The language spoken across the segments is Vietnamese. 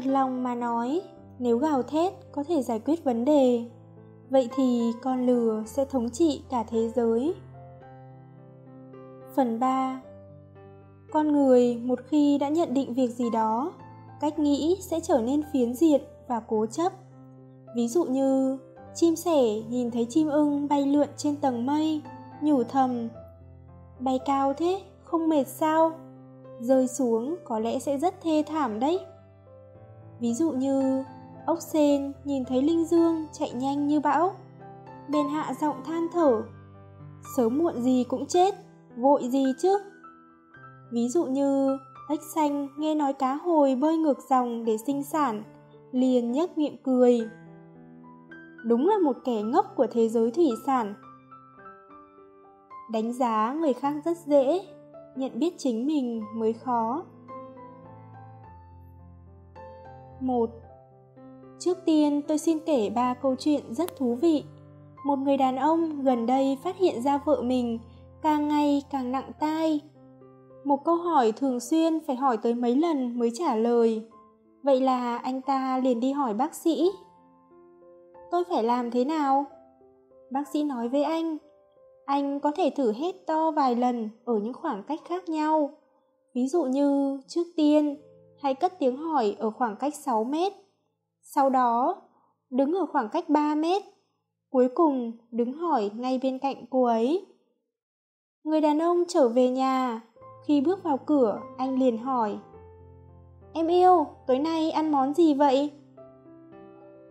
Thật lòng mà nói, nếu gào thét có thể giải quyết vấn đề, vậy thì con lừa sẽ thống trị cả thế giới. Phần 3 Con người một khi đã nhận định việc gì đó, cách nghĩ sẽ trở nên phiến diện và cố chấp. Ví dụ như, chim sẻ nhìn thấy chim ưng bay lượn trên tầng mây, nhủ thầm, bay cao thế, không mệt sao? Rơi xuống có lẽ sẽ rất thê thảm đấy. Ví dụ như ốc sên nhìn thấy Linh Dương chạy nhanh như bão. Bên hạ giọng than thở. Sớm muộn gì cũng chết, vội gì chứ? Ví dụ như ếch xanh nghe nói cá hồi bơi ngược dòng để sinh sản, liền nhếch miệng cười. Đúng là một kẻ ngốc của thế giới thủy sản. Đánh giá người khác rất dễ, nhận biết chính mình mới khó. 1. Trước tiên tôi xin kể ba câu chuyện rất thú vị. Một người đàn ông gần đây phát hiện ra vợ mình càng ngày càng nặng tai. Một câu hỏi thường xuyên phải hỏi tới mấy lần mới trả lời. Vậy là anh ta liền đi hỏi bác sĩ. Tôi phải làm thế nào? Bác sĩ nói với anh, anh có thể thử hết to vài lần ở những khoảng cách khác nhau. Ví dụ như trước tiên, hãy cất tiếng hỏi ở khoảng cách 6 mét. Sau đó, đứng ở khoảng cách 3 mét. Cuối cùng, đứng hỏi ngay bên cạnh cô ấy. Người đàn ông trở về nhà. Khi bước vào cửa, anh liền hỏi. Em yêu, tối nay ăn món gì vậy?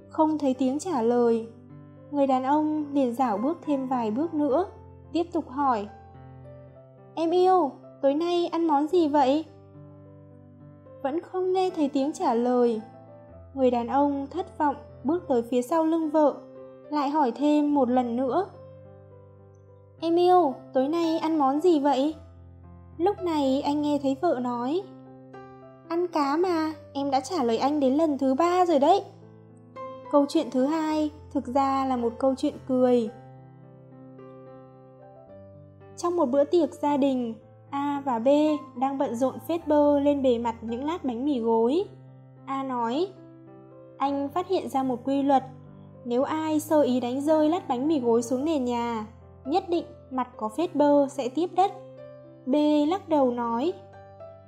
Không thấy tiếng trả lời. Người đàn ông liền dảo bước thêm vài bước nữa, tiếp tục hỏi. Em yêu, tối nay ăn món gì vậy? Vẫn không nghe thấy tiếng trả lời. Người đàn ông thất vọng bước tới phía sau lưng vợ, lại hỏi thêm một lần nữa. Em yêu, tối nay ăn món gì vậy? Lúc này anh nghe thấy vợ nói. Ăn cá mà, em đã trả lời anh đến lần thứ ba rồi đấy. Câu chuyện thứ hai thực ra là một câu chuyện cười. Trong một bữa tiệc gia đình, A và B đang bận rộn phết bơ lên bề mặt những lát bánh mì gối. A nói, anh phát hiện ra một quy luật, nếu ai sơ ý đánh rơi lát bánh mì gối xuống nền nhà, nhất định mặt có phết bơ sẽ tiếp đất. B lắc đầu nói,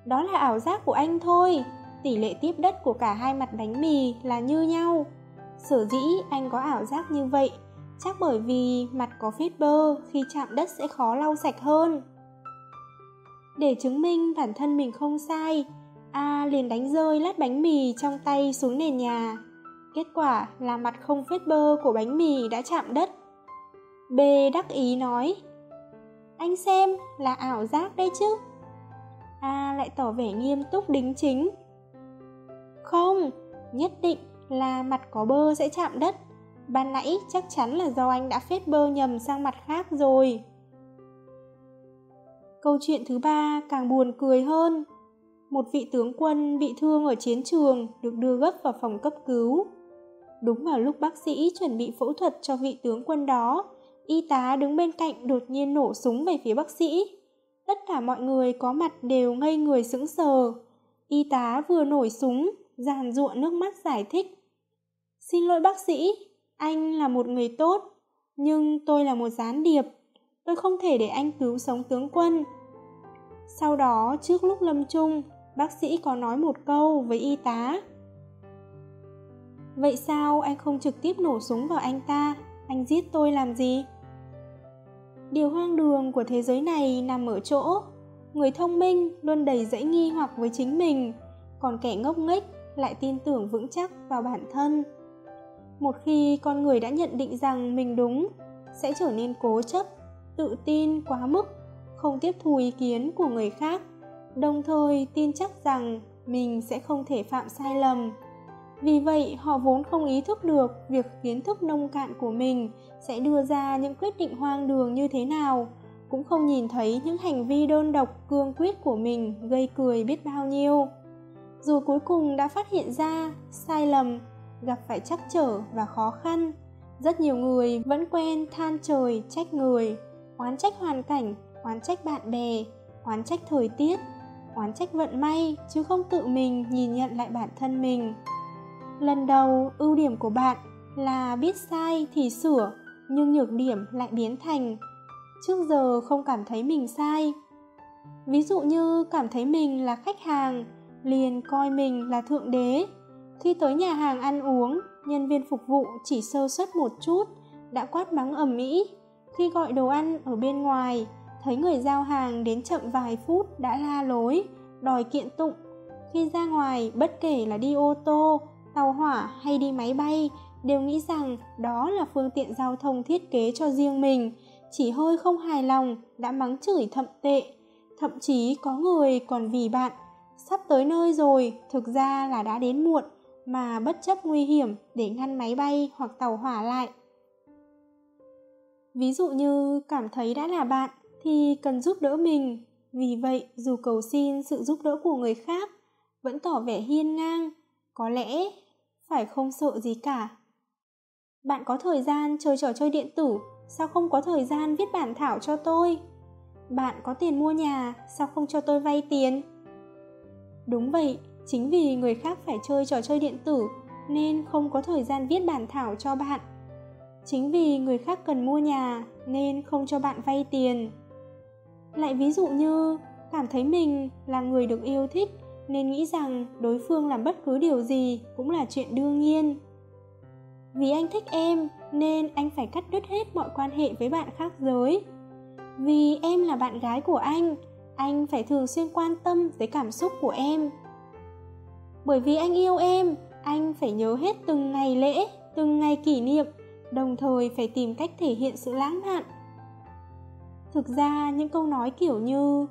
đó là ảo giác của anh thôi, tỷ lệ tiếp đất của cả hai mặt bánh mì là như nhau. Sở dĩ anh có ảo giác như vậy, chắc bởi vì mặt có phết bơ khi chạm đất sẽ khó lau sạch hơn. Để chứng minh bản thân mình không sai, A liền đánh rơi lát bánh mì trong tay xuống nền nhà. Kết quả là mặt không vết bơ của bánh mì đã chạm đất. B đắc ý nói, anh xem là ảo giác đấy chứ. A lại tỏ vẻ nghiêm túc đính chính. Không, nhất định là mặt có bơ sẽ chạm đất. Ban nãy chắc chắn là do anh đã phết bơ nhầm sang mặt khác rồi. Câu chuyện thứ ba càng buồn cười hơn. Một vị tướng quân bị thương ở chiến trường được đưa gấp vào phòng cấp cứu. Đúng vào lúc bác sĩ chuẩn bị phẫu thuật cho vị tướng quân đó, y tá đứng bên cạnh đột nhiên nổ súng về phía bác sĩ. Tất cả mọi người có mặt đều ngây người sững sờ. Y tá vừa nổi súng, giàn ruộng nước mắt giải thích. Xin lỗi bác sĩ, anh là một người tốt, nhưng tôi là một gián điệp tôi không thể để anh cứu sống tướng quân. Sau đó, trước lúc lâm chung, bác sĩ có nói một câu với y tá. Vậy sao anh không trực tiếp nổ súng vào anh ta? Anh giết tôi làm gì? Điều hoang đường của thế giới này nằm ở chỗ người thông minh luôn đầy dẫy nghi hoặc với chính mình, còn kẻ ngốc nghếch lại tin tưởng vững chắc vào bản thân. Một khi con người đã nhận định rằng mình đúng, sẽ trở nên cố chấp tự tin quá mức, không tiếp thu ý kiến của người khác, đồng thời tin chắc rằng mình sẽ không thể phạm sai lầm. Vì vậy họ vốn không ý thức được việc kiến thức nông cạn của mình sẽ đưa ra những quyết định hoang đường như thế nào cũng không nhìn thấy những hành vi đơn độc cương quyết của mình gây cười biết bao nhiêu. Dù cuối cùng đã phát hiện ra sai lầm gặp phải trắc trở và khó khăn rất nhiều người vẫn quen than trời trách người oán trách hoàn cảnh, oán trách bạn bè, oán trách thời tiết, oán trách vận may, chứ không tự mình nhìn nhận lại bản thân mình. Lần đầu, ưu điểm của bạn là biết sai thì sửa, nhưng nhược điểm lại biến thành, trước giờ không cảm thấy mình sai. Ví dụ như cảm thấy mình là khách hàng, liền coi mình là thượng đế. Khi tới nhà hàng ăn uống, nhân viên phục vụ chỉ sơ suất một chút, đã quát mắng ầm ĩ khi gọi đồ ăn ở bên ngoài, thấy người giao hàng đến chậm vài phút đã la lối, đòi kiện tụng. Khi ra ngoài, bất kể là đi ô tô, tàu hỏa hay đi máy bay, đều nghĩ rằng đó là phương tiện giao thông thiết kế cho riêng mình. Chỉ hơi không hài lòng đã mắng chửi thậm tệ. Thậm chí có người còn vì bạn, sắp tới nơi rồi, thực ra là đã đến muộn, mà bất chấp nguy hiểm để ngăn máy bay hoặc tàu hỏa lại ví dụ như cảm thấy đã là bạn thì cần giúp đỡ mình. Vì vậy, dù cầu xin sự giúp đỡ của người khác vẫn tỏ vẻ hiên ngang, có lẽ phải không sợ gì cả. Bạn có thời gian chơi trò chơi điện tử, sao không có thời gian viết bản thảo cho tôi? Bạn có tiền mua nhà, sao không cho tôi vay tiền? Đúng vậy, chính vì người khác phải chơi trò chơi điện tử nên không có thời gian viết bản thảo cho bạn chính vì người khác cần mua nhà nên không cho bạn vay tiền. Lại ví dụ như, cảm thấy mình là người được yêu thích nên nghĩ rằng đối phương làm bất cứ điều gì cũng là chuyện đương nhiên. Vì anh thích em nên anh phải cắt đứt hết mọi quan hệ với bạn khác giới. Vì em là bạn gái của anh anh phải thường xuyên quan tâm tới cảm xúc của em. Bởi vì anh yêu em, anh phải nhớ hết từng ngày lễ, từng ngày kỷ niệm đồng thời phải tìm cách thể hiện sự lãng mạn. Thực ra, những câu nói kiểu như,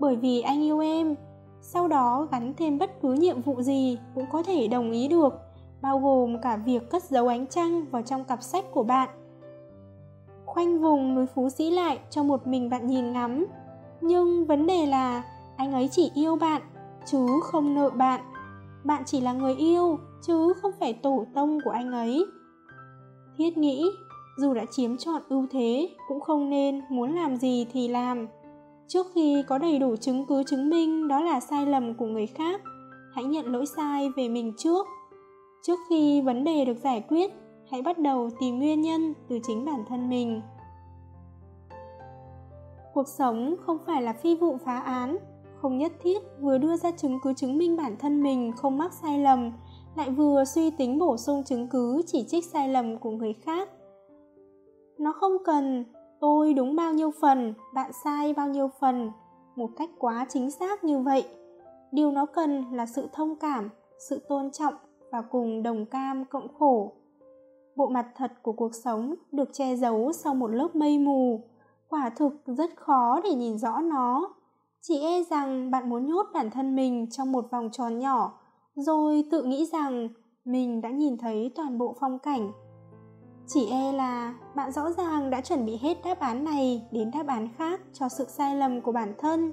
bởi vì anh yêu em, sau đó gắn thêm bất cứ nhiệm vụ gì cũng có thể đồng ý được, bao gồm cả việc cất dấu ánh trăng vào trong cặp sách của bạn. Khoanh vùng núi phú sĩ lại cho một mình bạn nhìn ngắm. Nhưng vấn đề là, anh ấy chỉ yêu bạn, chứ không nợ bạn. Bạn chỉ là người yêu, chứ không phải tổ tông của anh ấy thiết nghĩ, dù đã chiếm trọn ưu thế, cũng không nên muốn làm gì thì làm. Trước khi có đầy đủ chứng cứ chứng minh đó là sai lầm của người khác, hãy nhận lỗi sai về mình trước. Trước khi vấn đề được giải quyết, hãy bắt đầu tìm nguyên nhân từ chính bản thân mình. Cuộc sống không phải là phi vụ phá án. Không nhất thiết vừa đưa ra chứng cứ chứng minh bản thân mình không mắc sai lầm lại vừa suy tính bổ sung chứng cứ chỉ trích sai lầm của người khác. Nó không cần, tôi đúng bao nhiêu phần, bạn sai bao nhiêu phần, một cách quá chính xác như vậy. Điều nó cần là sự thông cảm, sự tôn trọng và cùng đồng cam cộng khổ. Bộ mặt thật của cuộc sống được che giấu sau một lớp mây mù. Quả thực rất khó để nhìn rõ nó. Chỉ e rằng bạn muốn nhốt bản thân mình trong một vòng tròn nhỏ rồi tự nghĩ rằng mình đã nhìn thấy toàn bộ phong cảnh. Chỉ e là bạn rõ ràng đã chuẩn bị hết đáp án này đến đáp án khác cho sự sai lầm của bản thân,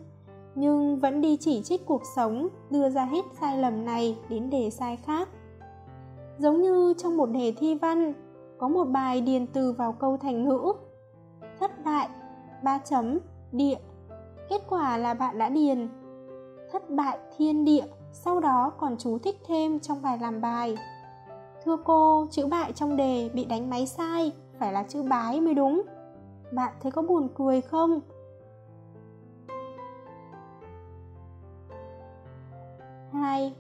nhưng vẫn đi chỉ trích cuộc sống, đưa ra hết sai lầm này đến đề sai khác. Giống như trong một đề thi văn, có một bài điền từ vào câu thành ngữ, thất bại, ba chấm, địa. Kết quả là bạn đã điền, thất bại, thiên địa sau đó còn chú thích thêm trong bài làm bài. Thưa cô, chữ bại trong đề bị đánh máy sai, phải là chữ bái mới đúng. Bạn thấy có buồn cười không? Hai,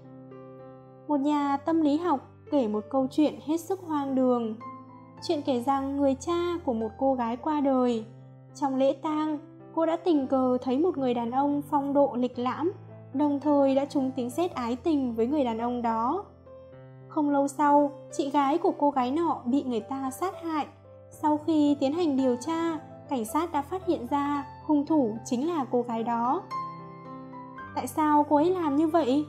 một nhà tâm lý học kể một câu chuyện hết sức hoang đường. Chuyện kể rằng người cha của một cô gái qua đời. Trong lễ tang, cô đã tình cờ thấy một người đàn ông phong độ lịch lãm đồng thời đã trúng tiếng xét ái tình với người đàn ông đó. Không lâu sau, chị gái của cô gái nọ bị người ta sát hại. Sau khi tiến hành điều tra, cảnh sát đã phát hiện ra hung thủ chính là cô gái đó. Tại sao cô ấy làm như vậy?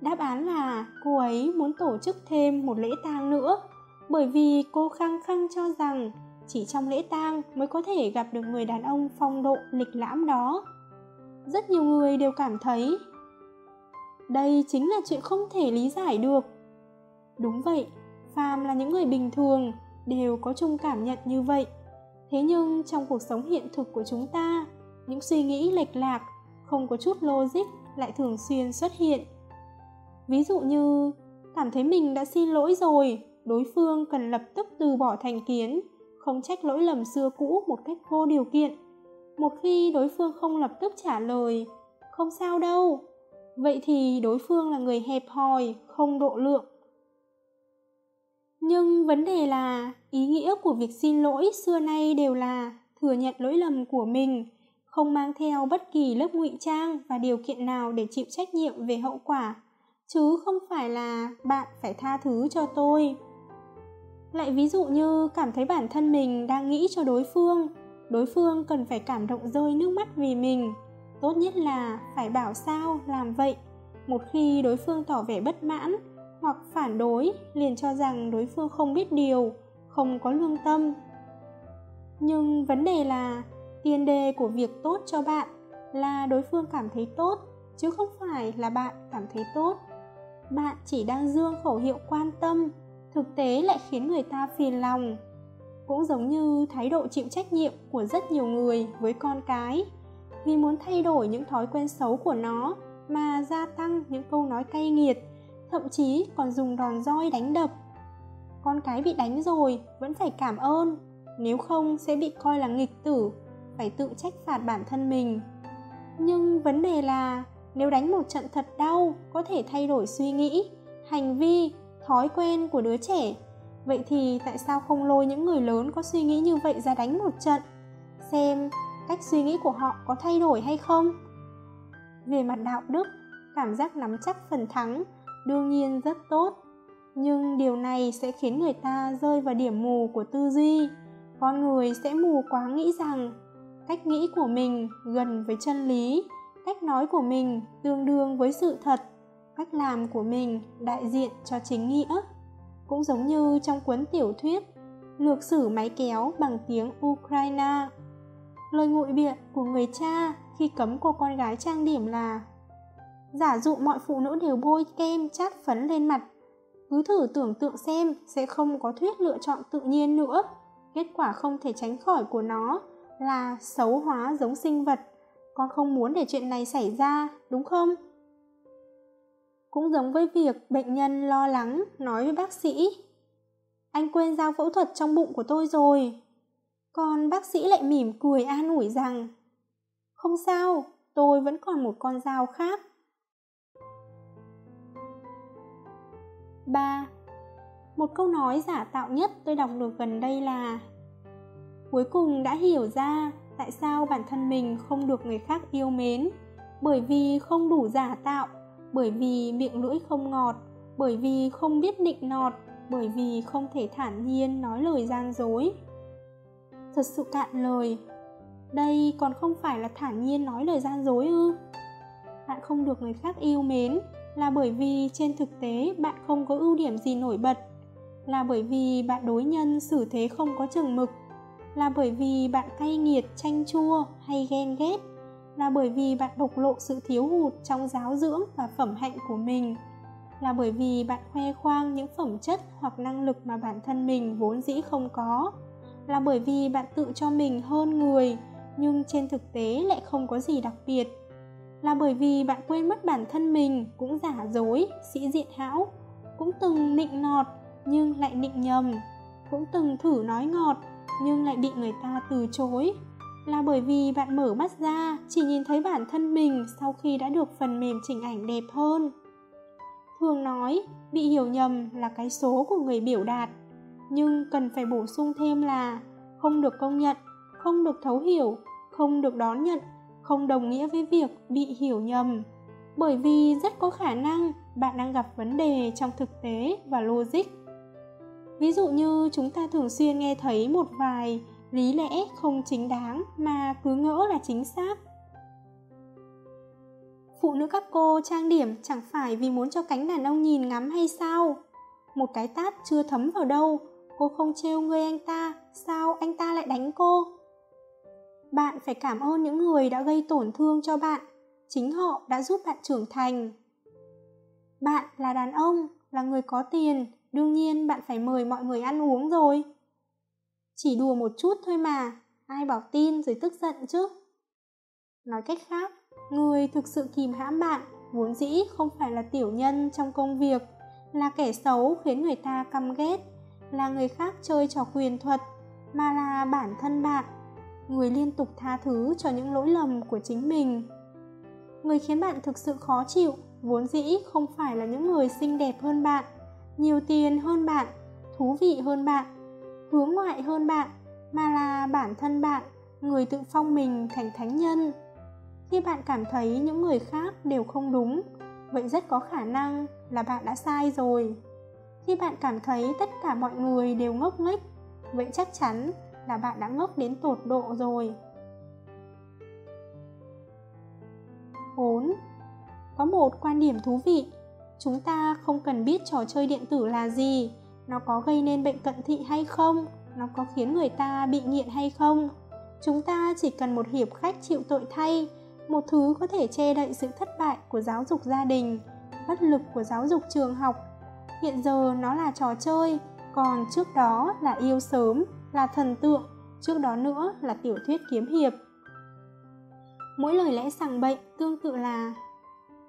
Đáp án là cô ấy muốn tổ chức thêm một lễ tang nữa, bởi vì cô khăng khăng cho rằng chỉ trong lễ tang mới có thể gặp được người đàn ông phong độ lịch lãm đó rất nhiều người đều cảm thấy. Đây chính là chuyện không thể lý giải được. Đúng vậy, phàm là những người bình thường đều có chung cảm nhận như vậy. Thế nhưng trong cuộc sống hiện thực của chúng ta, những suy nghĩ lệch lạc, không có chút logic lại thường xuyên xuất hiện. Ví dụ như, cảm thấy mình đã xin lỗi rồi, đối phương cần lập tức từ bỏ thành kiến, không trách lỗi lầm xưa cũ một cách vô điều kiện một khi đối phương không lập tức trả lời, không sao đâu. Vậy thì đối phương là người hẹp hòi, không độ lượng. Nhưng vấn đề là, ý nghĩa của việc xin lỗi xưa nay đều là thừa nhận lỗi lầm của mình, không mang theo bất kỳ lớp ngụy trang và điều kiện nào để chịu trách nhiệm về hậu quả, chứ không phải là bạn phải tha thứ cho tôi. Lại ví dụ như cảm thấy bản thân mình đang nghĩ cho đối phương đối phương cần phải cảm động rơi nước mắt vì mình. Tốt nhất là phải bảo sao, làm vậy. Một khi đối phương tỏ vẻ bất mãn hoặc phản đối, liền cho rằng đối phương không biết điều, không có lương tâm. Nhưng vấn đề là, tiền đề của việc tốt cho bạn là đối phương cảm thấy tốt, chứ không phải là bạn cảm thấy tốt. Bạn chỉ đang dương khẩu hiệu quan tâm, thực tế lại khiến người ta phiền lòng cũng giống như thái độ chịu trách nhiệm của rất nhiều người với con cái. Vì muốn thay đổi những thói quen xấu của nó mà gia tăng những câu nói cay nghiệt, thậm chí còn dùng đòn roi đánh đập. Con cái bị đánh rồi vẫn phải cảm ơn, nếu không sẽ bị coi là nghịch tử, phải tự trách phạt bản thân mình. Nhưng vấn đề là, nếu đánh một trận thật đau có thể thay đổi suy nghĩ, hành vi, thói quen của đứa trẻ vậy thì tại sao không lôi những người lớn có suy nghĩ như vậy ra đánh một trận? Xem cách suy nghĩ của họ có thay đổi hay không? Về mặt đạo đức, cảm giác nắm chắc phần thắng đương nhiên rất tốt. Nhưng điều này sẽ khiến người ta rơi vào điểm mù của tư duy. Con người sẽ mù quá nghĩ rằng cách nghĩ của mình gần với chân lý, cách nói của mình tương đương với sự thật, cách làm của mình đại diện cho chính nghĩa cũng giống như trong cuốn tiểu thuyết, lược sử máy kéo bằng tiếng ukraine. Lời ngụy biện của người cha khi cấm cô con gái trang điểm là, giả dụ mọi phụ nữ đều bôi kem chát phấn lên mặt, cứ thử tưởng tượng xem sẽ không có thuyết lựa chọn tự nhiên nữa. Kết quả không thể tránh khỏi của nó là xấu hóa giống sinh vật. Con không muốn để chuyện này xảy ra, đúng không? Cũng giống với việc bệnh nhân lo lắng nói với bác sĩ, anh quên giao phẫu thuật trong bụng của tôi rồi còn bác sĩ lại mỉm cười an ủi rằng, không sao, tôi vẫn còn một con dao khác 3. Một câu nói giả tạo nhất tôi đọc được gần đây là, Cuối cùng đã hiểu ra tại sao bản thân mình không được người khác yêu mến, Bởi vì không đủ giả tạo bởi vì miệng lưỡi không ngọt, Bởi vì không biết nịnh nọt, Bởi vì không thể thản nhiên nói lời gian dối. Thật sự cạn lời, Đây còn không phải là thản nhiên nói lời gian dối ư? Bạn không được người khác yêu mến là bởi vì trên thực tế bạn không có ưu điểm gì nổi bật, là bởi vì bạn đối nhân xử thế không có chừng mực, là bởi vì bạn cay nghiệt, chanh chua hay ghen ghét là bởi vì bạn bộc lộ sự thiếu hụt trong giáo dưỡng và phẩm hạnh của mình, là bởi vì bạn khoe khoang những phẩm chất hoặc năng lực mà bản thân mình vốn dĩ không có, là bởi vì bạn tự cho mình hơn người nhưng trên thực tế lại không có gì đặc biệt, là bởi vì bạn quên mất bản thân mình cũng giả dối, sĩ diện hão, cũng từng nịnh nọt nhưng lại nịnh nhầm, cũng từng thử nói ngọt nhưng lại bị người ta từ chối là bởi vì bạn mở mắt ra, chỉ nhìn thấy bản thân mình sau khi đã được phần mềm chỉnh ảnh đẹp hơn. Thường nói, bị hiểu nhầm là cái số của người biểu đạt. Nhưng cần phải bổ sung thêm là không được công nhận, không được thấu hiểu, không được đón nhận, không đồng nghĩa với việc bị hiểu nhầm. Bởi vì rất có khả năng bạn đang gặp vấn đề trong thực tế và logic. Ví dụ như chúng ta thường xuyên nghe thấy một vài lý lẽ không chính đáng mà cứ ngỡ là chính xác. Phụ nữ các cô trang điểm chẳng phải vì muốn cho cánh đàn ông nhìn ngắm hay sao? Một cái tát chưa thấm vào đâu. Cô không trêu ngươi anh ta, sao anh ta lại đánh cô? Bạn phải cảm ơn những người đã gây tổn thương cho bạn. Chính họ đã giúp bạn trưởng thành. Bạn là đàn ông, là người có tiền. Đương nhiên bạn phải mời mọi người ăn uống rồi chỉ đùa một chút thôi mà, ai bảo tin rồi tức giận chứ. Nói cách khác, người thực sự kìm hãm bạn, vốn dĩ không phải là tiểu nhân trong công việc, là kẻ xấu khiến người ta căm ghét, là người khác chơi trò quyền thuật, mà là bản thân bạn. Người liên tục tha thứ cho những lỗi lầm của chính mình. Người khiến bạn thực sự khó chịu, vốn dĩ không phải là những người xinh đẹp hơn bạn, nhiều tiền hơn bạn, thú vị hơn bạn hướng ngoại hơn bạn, mà là bản thân bạn, người tự phong mình thành thánh nhân. Khi bạn cảm thấy những người khác đều không đúng, vậy rất có khả năng là bạn đã sai rồi. Khi bạn cảm thấy tất cả mọi người đều ngốc nghếch, vậy chắc chắn là bạn đã ngốc đến tột độ rồi. 4. Có một quan điểm thú vị. Chúng ta không cần biết trò chơi điện tử là gì nó có gây nên bệnh cận thị hay không? Nó có khiến người ta bị nghiện hay không? Chúng ta chỉ cần một hiệp khách chịu tội thay, một thứ có thể che đậy sự thất bại của giáo dục gia đình, bất lực của giáo dục trường học. Hiện giờ nó là trò chơi, còn trước đó là yêu sớm, là thần tượng, trước đó nữa là tiểu thuyết kiếm hiệp. Mỗi lời lẽ sằng bệnh tương tự là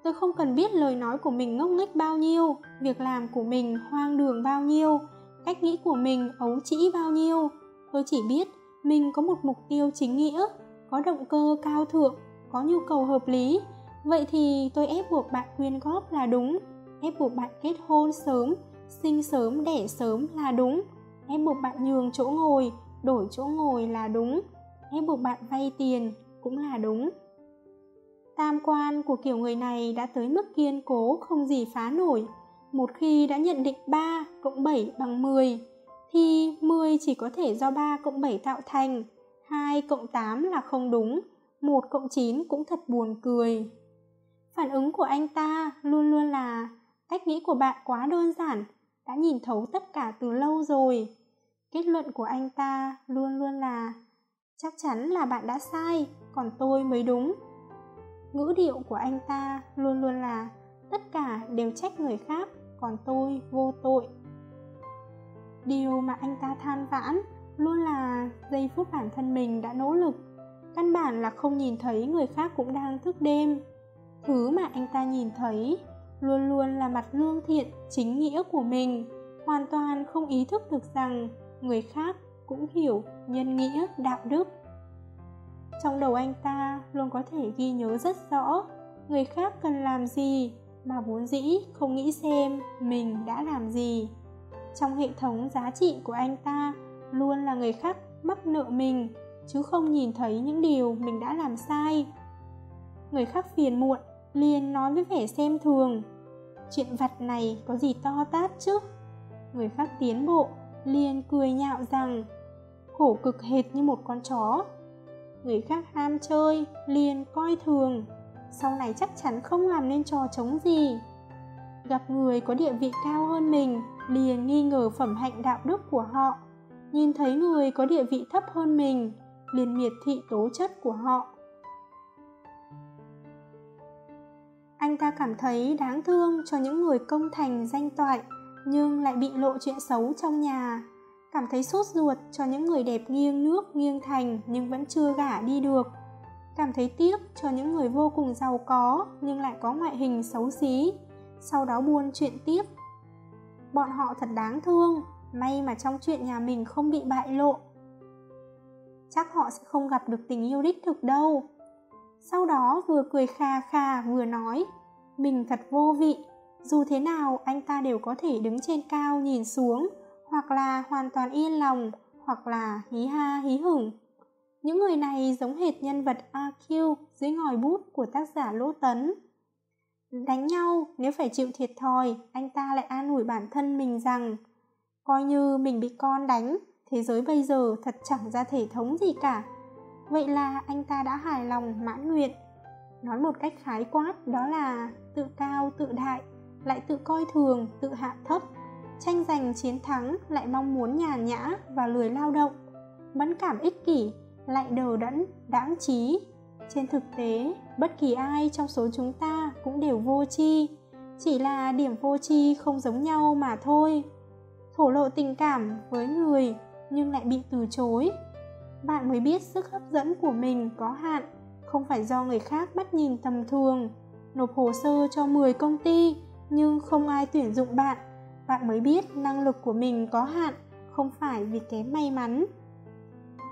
tôi không cần biết lời nói của mình ngốc nghếch bao nhiêu, việc làm của mình hoang đường bao nhiêu, cách nghĩ của mình ấu trĩ bao nhiêu. Tôi chỉ biết mình có một mục tiêu chính nghĩa, có động cơ cao thượng, có nhu cầu hợp lý. Vậy thì tôi ép buộc bạn quyên góp là đúng, ép buộc bạn kết hôn sớm, sinh sớm, đẻ sớm là đúng. Ép buộc bạn nhường chỗ ngồi, đổi chỗ ngồi là đúng. Ép buộc bạn vay tiền cũng là đúng tam quan của kiểu người này đã tới mức kiên cố không gì phá nổi. Một khi đã nhận định 3 cộng 7 bằng 10 thì 10 chỉ có thể do 3 cộng 7 tạo thành. 2 cộng 8 là không đúng 1 cộng 9 cũng thật buồn cười. Phản ứng của anh ta luôn luôn là, cách nghĩ của bạn quá đơn giản, đã nhìn thấu tất cả từ lâu rồi. Kết luận của anh ta luôn luôn là, chắc chắn là bạn đã sai, còn tôi mới đúng ngữ điệu của anh ta luôn luôn là, tất cả đều trách người khác, còn tôi vô tội. Điều mà anh ta than vãn luôn là giây phút bản thân mình đã nỗ lực. Căn bản là không nhìn thấy người khác cũng đang thức đêm. Thứ mà anh ta nhìn thấy luôn luôn là mặt lương thiện, chính nghĩa của mình. Hoàn toàn không ý thức được rằng người khác cũng hiểu nhân nghĩa, đạo đức trong đầu anh ta luôn có thể ghi nhớ rất rõ người khác cần làm gì mà vốn dĩ không nghĩ xem mình đã làm gì. Trong hệ thống giá trị của anh ta luôn là người khác mắc nợ mình, chứ không nhìn thấy những điều mình đã làm sai. Người khác phiền muộn, liền nói với vẻ xem thường, chuyện vặt này có gì to tát chứ? Người khác tiến bộ, liền cười nhạo rằng, khổ cực hệt như một con chó người khác ham chơi, liền coi thường. Sau này chắc chắn không làm nên trò chống gì. Gặp người có địa vị cao hơn mình, liền nghi ngờ phẩm hạnh đạo đức của họ. Nhìn thấy người có địa vị thấp hơn mình, liền miệt thị tố chất của họ. Anh ta cảm thấy đáng thương cho những người công thành, danh toại, nhưng lại bị lộ chuyện xấu trong nhà cảm thấy sốt ruột cho những người đẹp nghiêng nước, nghiêng thành nhưng vẫn chưa gả đi được. Cảm thấy tiếc cho những người vô cùng giàu có nhưng lại có ngoại hình xấu xí. Sau đó buôn chuyện tiếp. Bọn họ thật đáng thương, may mà trong chuyện nhà mình không bị bại lộ. Chắc họ sẽ không gặp được tình yêu đích thực đâu. Sau đó vừa cười kha kha, vừa nói, mình thật vô vị. Dù thế nào, anh ta đều có thể đứng trên cao nhìn xuống hoặc là hoàn toàn yên lòng hoặc là hí ha hí hửng những người này giống hệt nhân vật AQ dưới ngòi bút của tác giả Lỗ Tấn. Đánh nhau, nếu phải chịu thiệt thòi, anh ta lại an ủi bản thân mình rằng coi như mình bị con đánh, thế giới bây giờ thật chẳng ra thể thống gì cả. Vậy là anh ta đã hài lòng mãn nguyện. nói một cách khái quát đó là tự cao tự đại lại tự coi thường tự hạ thấp tranh giành chiến thắng lại mong muốn nhàn nhã và lười lao động. Mẫn cảm ích kỷ lại đờ đẫn đãng trí. Trên thực tế, bất kỳ ai trong số chúng ta cũng đều vô tri. Chỉ là điểm vô tri không giống nhau mà thôi. Thổ lộ tình cảm với người nhưng lại bị từ chối. Bạn mới biết sức hấp dẫn của mình có hạn, không phải do người khác bắt nhìn tầm thường. Nộp hồ sơ cho 10 công ty nhưng không ai tuyển dụng bạn bạn mới biết năng lực của mình có hạn, không phải vì kém may mắn.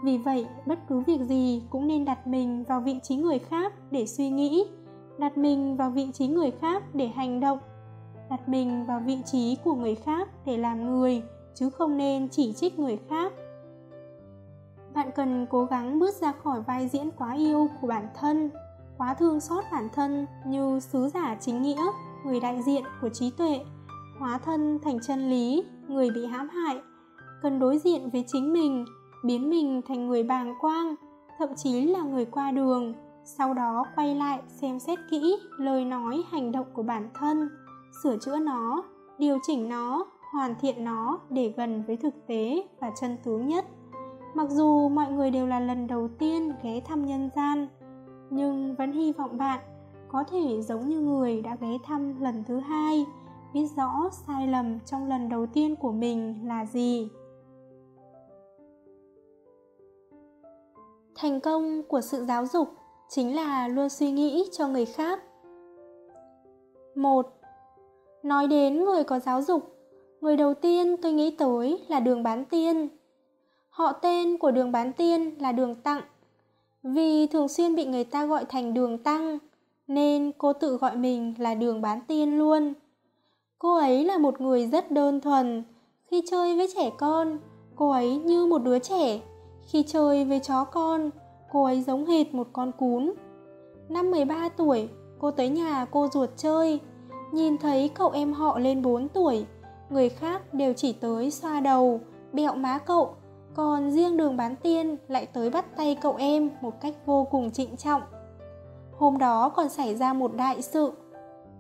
Vì vậy, bất cứ việc gì cũng nên đặt mình vào vị trí người khác để suy nghĩ, đặt mình vào vị trí người khác để hành động, đặt mình vào vị trí của người khác để làm người, chứ không nên chỉ trích người khác. Bạn cần cố gắng bước ra khỏi vai diễn quá yêu của bản thân, quá thương xót bản thân như sứ giả chính nghĩa, người đại diện của trí tuệ hóa thân thành chân lý, người bị hãm hại cần đối diện với chính mình, biến mình thành người bàng quang, thậm chí là người qua đường, sau đó quay lại xem xét kỹ lời nói, hành động của bản thân, sửa chữa nó, điều chỉnh nó, hoàn thiện nó để gần với thực tế và chân tướng nhất. Mặc dù mọi người đều là lần đầu tiên ghé thăm nhân gian, nhưng vẫn hy vọng bạn có thể giống như người đã ghé thăm lần thứ hai biết rõ sai lầm trong lần đầu tiên của mình là gì. Thành công của sự giáo dục chính là luôn suy nghĩ cho người khác. Một, nói đến người có giáo dục, người đầu tiên tôi nghĩ tới là đường bán tiên. Họ tên của đường bán tiên là đường tặng. Vì thường xuyên bị người ta gọi thành đường tăng, nên cô tự gọi mình là đường bán tiên luôn cô ấy là một người rất đơn thuần. Khi chơi với trẻ con, cô ấy như một đứa trẻ. Khi chơi với chó con, cô ấy giống hệt một con cún. Năm 13 tuổi, cô tới nhà cô ruột chơi. Nhìn thấy cậu em họ lên 4 tuổi, người khác đều chỉ tới xoa đầu, bẹo má cậu. Còn riêng đường bán tiên lại tới bắt tay cậu em một cách vô cùng trịnh trọng. Hôm đó còn xảy ra một đại sự.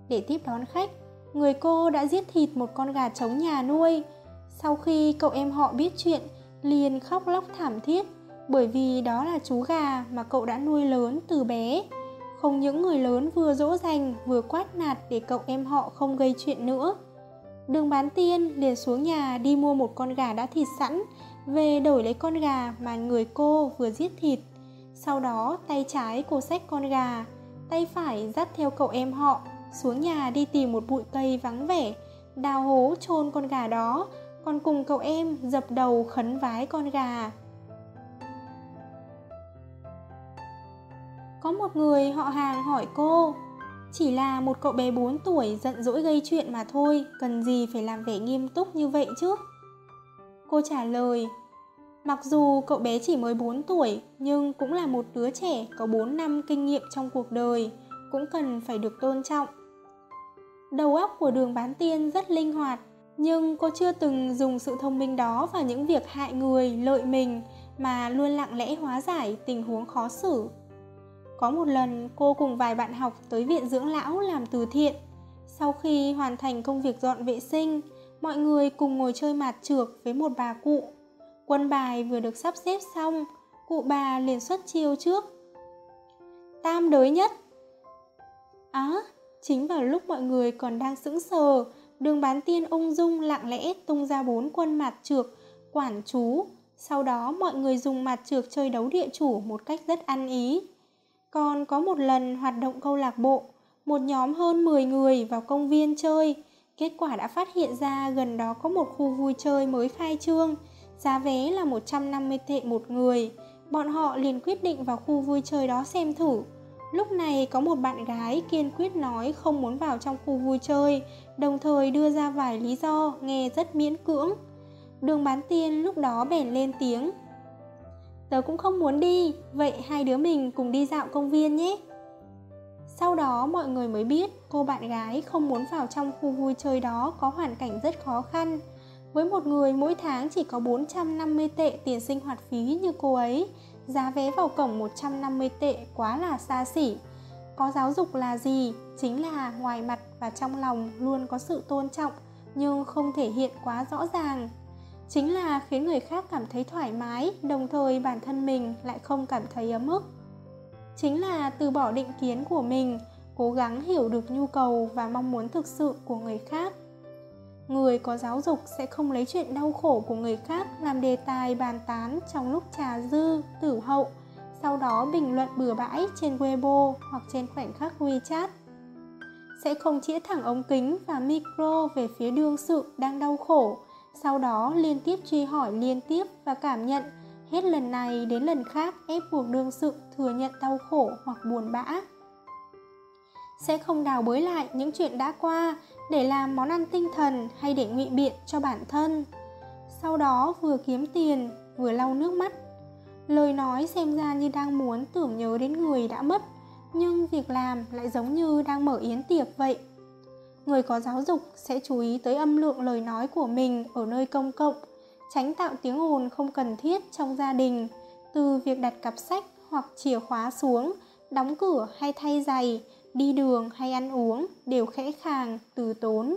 Để tiếp đón khách người cô đã giết thịt một con gà trống nhà nuôi. Sau khi cậu em họ biết chuyện, liền khóc lóc thảm thiết, bởi vì đó là chú gà mà cậu đã nuôi lớn từ bé. Không những người lớn vừa dỗ dành, vừa quát nạt để cậu em họ không gây chuyện nữa. Đường bán tiên liền xuống nhà đi mua một con gà đã thịt sẵn, về đổi lấy con gà mà người cô vừa giết thịt. Sau đó, tay trái cô xách con gà, tay phải dắt theo cậu em họ xuống nhà đi tìm một bụi cây vắng vẻ, đào hố chôn con gà đó, còn cùng cậu em dập đầu khấn vái con gà. Có một người họ hàng hỏi cô, chỉ là một cậu bé 4 tuổi giận dỗi gây chuyện mà thôi, cần gì phải làm vẻ nghiêm túc như vậy chứ? Cô trả lời, mặc dù cậu bé chỉ mới 4 tuổi, nhưng cũng là một đứa trẻ có 4 năm kinh nghiệm trong cuộc đời, cũng cần phải được tôn trọng đầu óc của đường bán tiên rất linh hoạt nhưng cô chưa từng dùng sự thông minh đó vào những việc hại người lợi mình mà luôn lặng lẽ hóa giải tình huống khó xử. Có một lần cô cùng vài bạn học tới viện dưỡng lão làm từ thiện. Sau khi hoàn thành công việc dọn vệ sinh mọi người cùng ngồi chơi mạt trược với một bà cụ. Quân bài vừa được sắp xếp xong cụ bà liền xuất chiêu trước. Tam đới nhất. Á à, chính vào lúc mọi người còn đang sững sờ, đường bán tiên ung dung lặng lẽ tung ra bốn quân mặt trược, quản chú. Sau đó mọi người dùng mặt trược chơi đấu địa chủ một cách rất ăn ý. Còn có một lần hoạt động câu lạc bộ, một nhóm hơn 10 người vào công viên chơi. Kết quả đã phát hiện ra gần đó có một khu vui chơi mới khai trương, giá vé là 150 tệ một người. Bọn họ liền quyết định vào khu vui chơi đó xem thử. Lúc này có một bạn gái kiên quyết nói không muốn vào trong khu vui chơi, đồng thời đưa ra vài lý do nghe rất miễn cưỡng. Đường bán tiên lúc đó bèn lên tiếng. Tớ cũng không muốn đi, vậy hai đứa mình cùng đi dạo công viên nhé. Sau đó mọi người mới biết cô bạn gái không muốn vào trong khu vui chơi đó có hoàn cảnh rất khó khăn. Với một người mỗi tháng chỉ có 450 tệ tiền sinh hoạt phí như cô ấy, giá vé vào cổng 150 tệ quá là xa xỉ. có giáo dục là gì? Chính là ngoài mặt và trong lòng luôn có sự tôn trọng, nhưng không thể hiện quá rõ ràng. Chính là khiến người khác cảm thấy thoải mái, đồng thời bản thân mình lại không cảm thấy ấm ức. Chính là từ bỏ định kiến của mình, cố gắng hiểu được nhu cầu và mong muốn thực sự của người khác người có giáo dục sẽ không lấy chuyện đau khổ của người khác làm đề tài bàn tán trong lúc trà dư tử hậu sau đó bình luận bừa bãi trên Weibo hoặc trên khoảnh khắc WeChat. Sẽ không chĩa thẳng ống kính và micro về phía đương sự đang đau khổ, sau đó liên tiếp truy hỏi liên tiếp và cảm nhận hết lần này đến lần khác ép buộc đương sự thừa nhận đau khổ hoặc buồn bã. Sẽ không đào bới lại những chuyện đã qua để làm món ăn tinh thần hay để ngụy biện cho bản thân. Sau đó vừa kiếm tiền, vừa lau nước mắt Lời nói xem ra như đang muốn tưởng nhớ đến người đã mất Nhưng việc làm lại giống như đang mở yến tiệc vậy Người có giáo dục sẽ chú ý tới âm lượng lời nói của mình ở nơi công cộng Tránh tạo tiếng ồn không cần thiết trong gia đình Từ việc đặt cặp sách hoặc chìa khóa xuống Đóng cửa hay thay giày Đi đường hay ăn uống đều khẽ khàng, từ tốn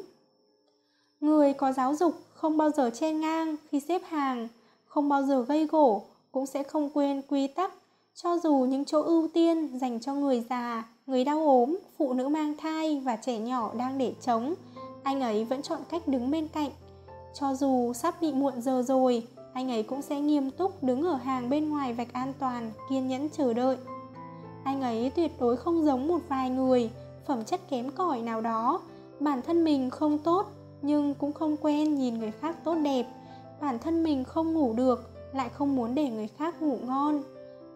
Người có giáo dục không bao giờ chen ngang khi xếp hàng Không bao giờ gây gỗ cũng sẽ không quên quy tắc cho dù những chỗ ưu tiên dành cho người già, người đau ốm, phụ nữ mang thai và trẻ nhỏ đang để trống, anh ấy vẫn chọn cách đứng bên cạnh. Cho dù sắp bị muộn giờ rồi, anh ấy cũng sẽ nghiêm túc đứng ở hàng bên ngoài vạch an toàn, kiên nhẫn chờ đợi. Anh ấy tuyệt đối không giống một vài người, phẩm chất kém cỏi nào đó, bản thân mình không tốt nhưng cũng không quen nhìn người khác tốt đẹp, bản thân mình không ngủ được lại không muốn để người khác ngủ ngon.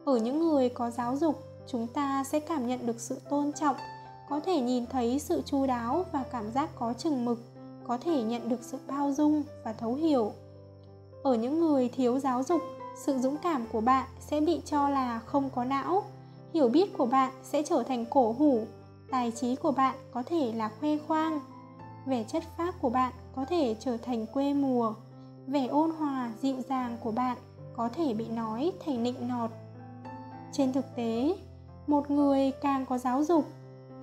Ở những người có giáo dục chúng ta sẽ cảm nhận được sự tôn trọng có thể nhìn thấy sự chu đáo và cảm giác có chừng mực có thể nhận được sự bao dung và thấu hiểu. Ở những người thiếu giáo dục sự dũng cảm của bạn sẽ bị cho là không có não hiểu biết của bạn sẽ trở thành cổ hủ. Tài trí của bạn có thể là khoe khoang. Vẻ chất phác của bạn có thể trở thành quê mùa. Vẻ ôn hòa, dịu dàng của bạn có thể bị nói thành nịnh nọt. Trên thực tế, một người càng có giáo dục,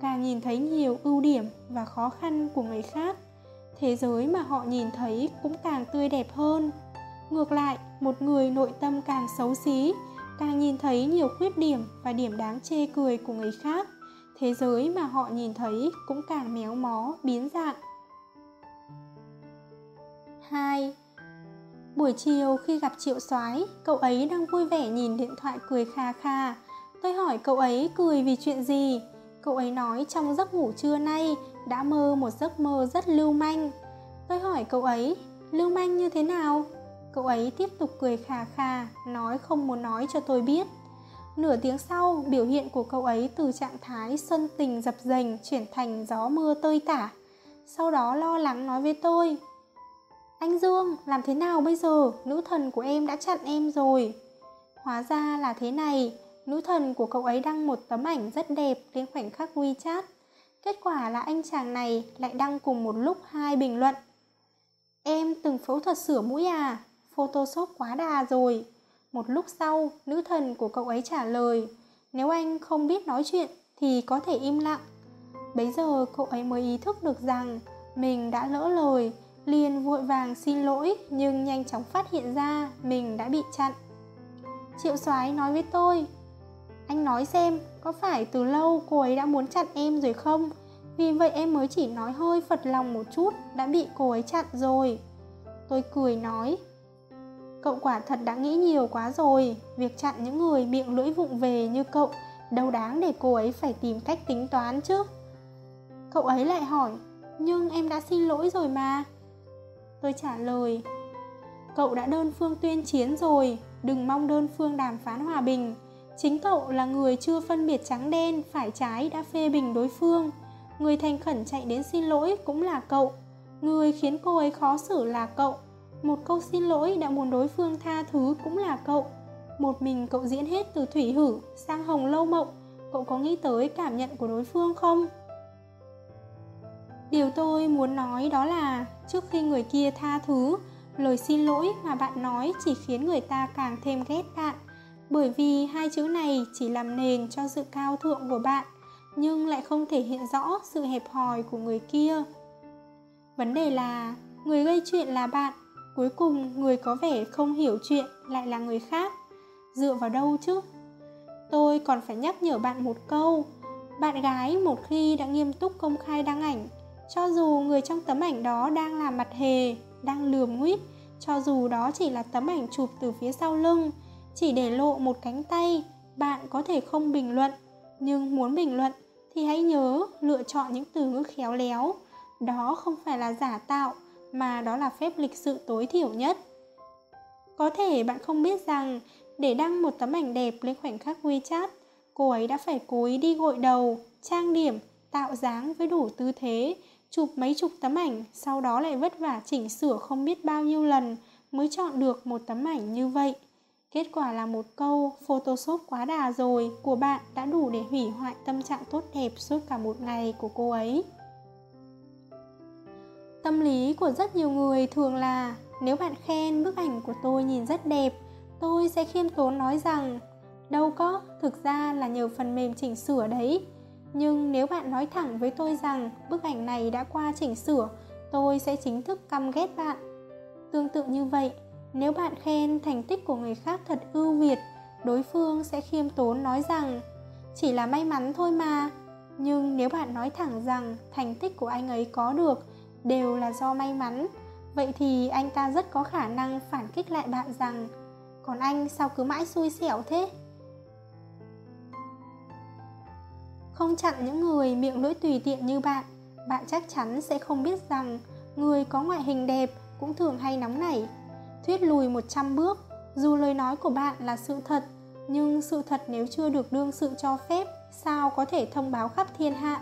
càng nhìn thấy nhiều ưu điểm và khó khăn của người khác, thế giới mà họ nhìn thấy cũng càng tươi đẹp hơn. Ngược lại, một người nội tâm càng xấu xí càng nhìn thấy nhiều khuyết điểm và điểm đáng chê cười của người khác thế giới mà họ nhìn thấy cũng càng méo mó biến dạng 2. Buổi chiều khi gặp Triệu Soái, cậu ấy đang vui vẻ nhìn điện thoại cười kha kha. Tôi hỏi cậu ấy cười vì chuyện gì? Cậu ấy nói trong giấc ngủ trưa nay đã mơ một giấc mơ rất lưu manh. Tôi hỏi cậu ấy, lưu manh như thế nào? Cậu ấy tiếp tục cười khà khà, nói không muốn nói cho tôi biết. Nửa tiếng sau, biểu hiện của cậu ấy từ trạng thái xuân tình dập dềnh chuyển thành gió mưa tơi tả. Sau đó lo lắng nói với tôi, anh Dương, làm thế nào bây giờ? Nữ thần của em đã chặn em rồi. Hóa ra là thế này, nữ thần của cậu ấy đăng một tấm ảnh rất đẹp lên khoảnh khắc WeChat. Kết quả là anh chàng này lại đăng cùng một lúc hai bình luận. Em từng phẫu thuật sửa mũi à? Photoshop quá đà rồi. Một lúc sau, nữ thần của cậu ấy trả lời, nếu anh không biết nói chuyện thì có thể im lặng. Bấy giờ cậu ấy mới ý thức được rằng mình đã lỡ lời liền vội vàng xin lỗi nhưng nhanh chóng phát hiện ra mình đã bị chặn triệu soái nói với tôi anh nói xem có phải từ lâu cô ấy đã muốn chặn em rồi không vì vậy em mới chỉ nói hơi phật lòng một chút đã bị cô ấy chặn rồi tôi cười nói cậu quả thật đã nghĩ nhiều quá rồi. Việc chặn những người miệng lưỡi vụng về như cậu, đâu đáng để cô ấy phải tìm cách tính toán chứ? Cậu ấy lại hỏi, nhưng em đã xin lỗi rồi mà. Tôi trả lời, Cậu đã đơn phương tuyên chiến rồi, Đừng mong đơn phương đàm phán hòa bình. Chính cậu là người chưa phân biệt trắng đen, Phải trái đã phê bình đối phương. Người thành khẩn chạy đến xin lỗi cũng là cậu. Người khiến cô ấy khó xử là cậu. Một câu xin lỗi đã muốn đối phương tha thứ cũng là cậu Một mình cậu diễn hết từ thủy hử sang hồng lâu mộng Cậu có nghĩ tới cảm nhận của đối phương không? Điều tôi muốn nói đó là trước khi người kia tha thứ, lời xin lỗi mà bạn nói chỉ khiến người ta càng thêm ghét bạn. Bởi vì hai chữ này chỉ làm nền cho sự cao thượng của bạn. nhưng lại không thể hiện rõ sự hẹp hòi của người kia vấn đề là người gây chuyện là bạn cuối cùng, người có vẻ không hiểu chuyện lại là người khác. Dựa vào đâu chứ? Tôi còn phải nhắc nhở bạn một câu. Bạn gái một khi đã nghiêm túc công khai đăng ảnh, cho dù người trong tấm ảnh đó đang làm mặt hề, đang lườm nguyết, cho dù đó chỉ là tấm ảnh chụp từ phía sau lưng, chỉ để lộ một cánh tay, bạn có thể không bình luận. Nhưng muốn bình luận thì hãy nhớ lựa chọn những từ ngữ khéo léo. Đó không phải là giả tạo mà đó là phép lịch sự tối thiểu nhất có thể bạn không biết rằng để đăng một tấm ảnh đẹp lên khoảnh khắc WeChat, cô ấy đã phải cố ý đi gội đầu, trang điểm, tạo dáng với đủ tư thế, chụp mấy chục tấm ảnh, sau đó lại vất vả chỉnh sửa không biết bao nhiêu lần mới chọn được một tấm ảnh như vậy. Kết quả là một câu Photoshop quá đà rồi của bạn đã đủ để hủy hoại tâm trạng tốt đẹp suốt cả một ngày của cô ấy. Tâm lý của rất nhiều người thường là nếu bạn khen bức ảnh của tôi nhìn rất đẹp, tôi sẽ khiêm tốn nói rằng đâu có, thực ra là nhờ phần mềm chỉnh sửa đấy. Nhưng nếu bạn nói thẳng với tôi rằng bức ảnh này đã qua chỉnh sửa, tôi sẽ chính thức căm ghét bạn. Tương tự như vậy, nếu bạn khen thành tích của người khác thật ưu việt, đối phương sẽ khiêm tốn nói rằng chỉ là may mắn thôi mà. Nhưng nếu bạn nói thẳng rằng thành tích của anh ấy có được đều là do may mắn, vậy thì anh ta rất có khả năng phản kích lại bạn rằng còn anh sao cứ mãi xui xẻo thế? Không chặn những người miệng lưỡi tùy tiện như bạn, bạn chắc chắn sẽ không biết rằng người có ngoại hình đẹp cũng thường hay nóng nảy. Thuyết lùi 100 bước, dù lời nói của bạn là sự thật, nhưng sự thật nếu chưa được đương sự cho phép, sao có thể thông báo khắp thiên hạ?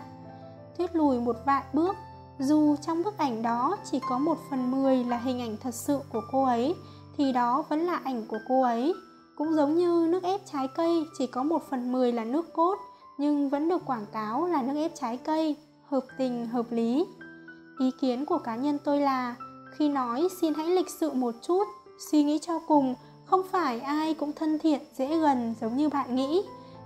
Thuyết lùi một vạn bước, dù trong bức ảnh đó chỉ có một phần mười là hình ảnh thật sự của cô ấy, thì đó vẫn là ảnh của cô ấy. Cũng giống như nước ép trái cây chỉ có một phần mười là nước cốt, nhưng vẫn được quảng cáo là nước ép trái cây, hợp tình, hợp lý. Ý kiến của cá nhân tôi là, khi nói xin hãy lịch sự một chút, suy nghĩ cho cùng, không phải ai cũng thân thiện, dễ gần giống như bạn nghĩ.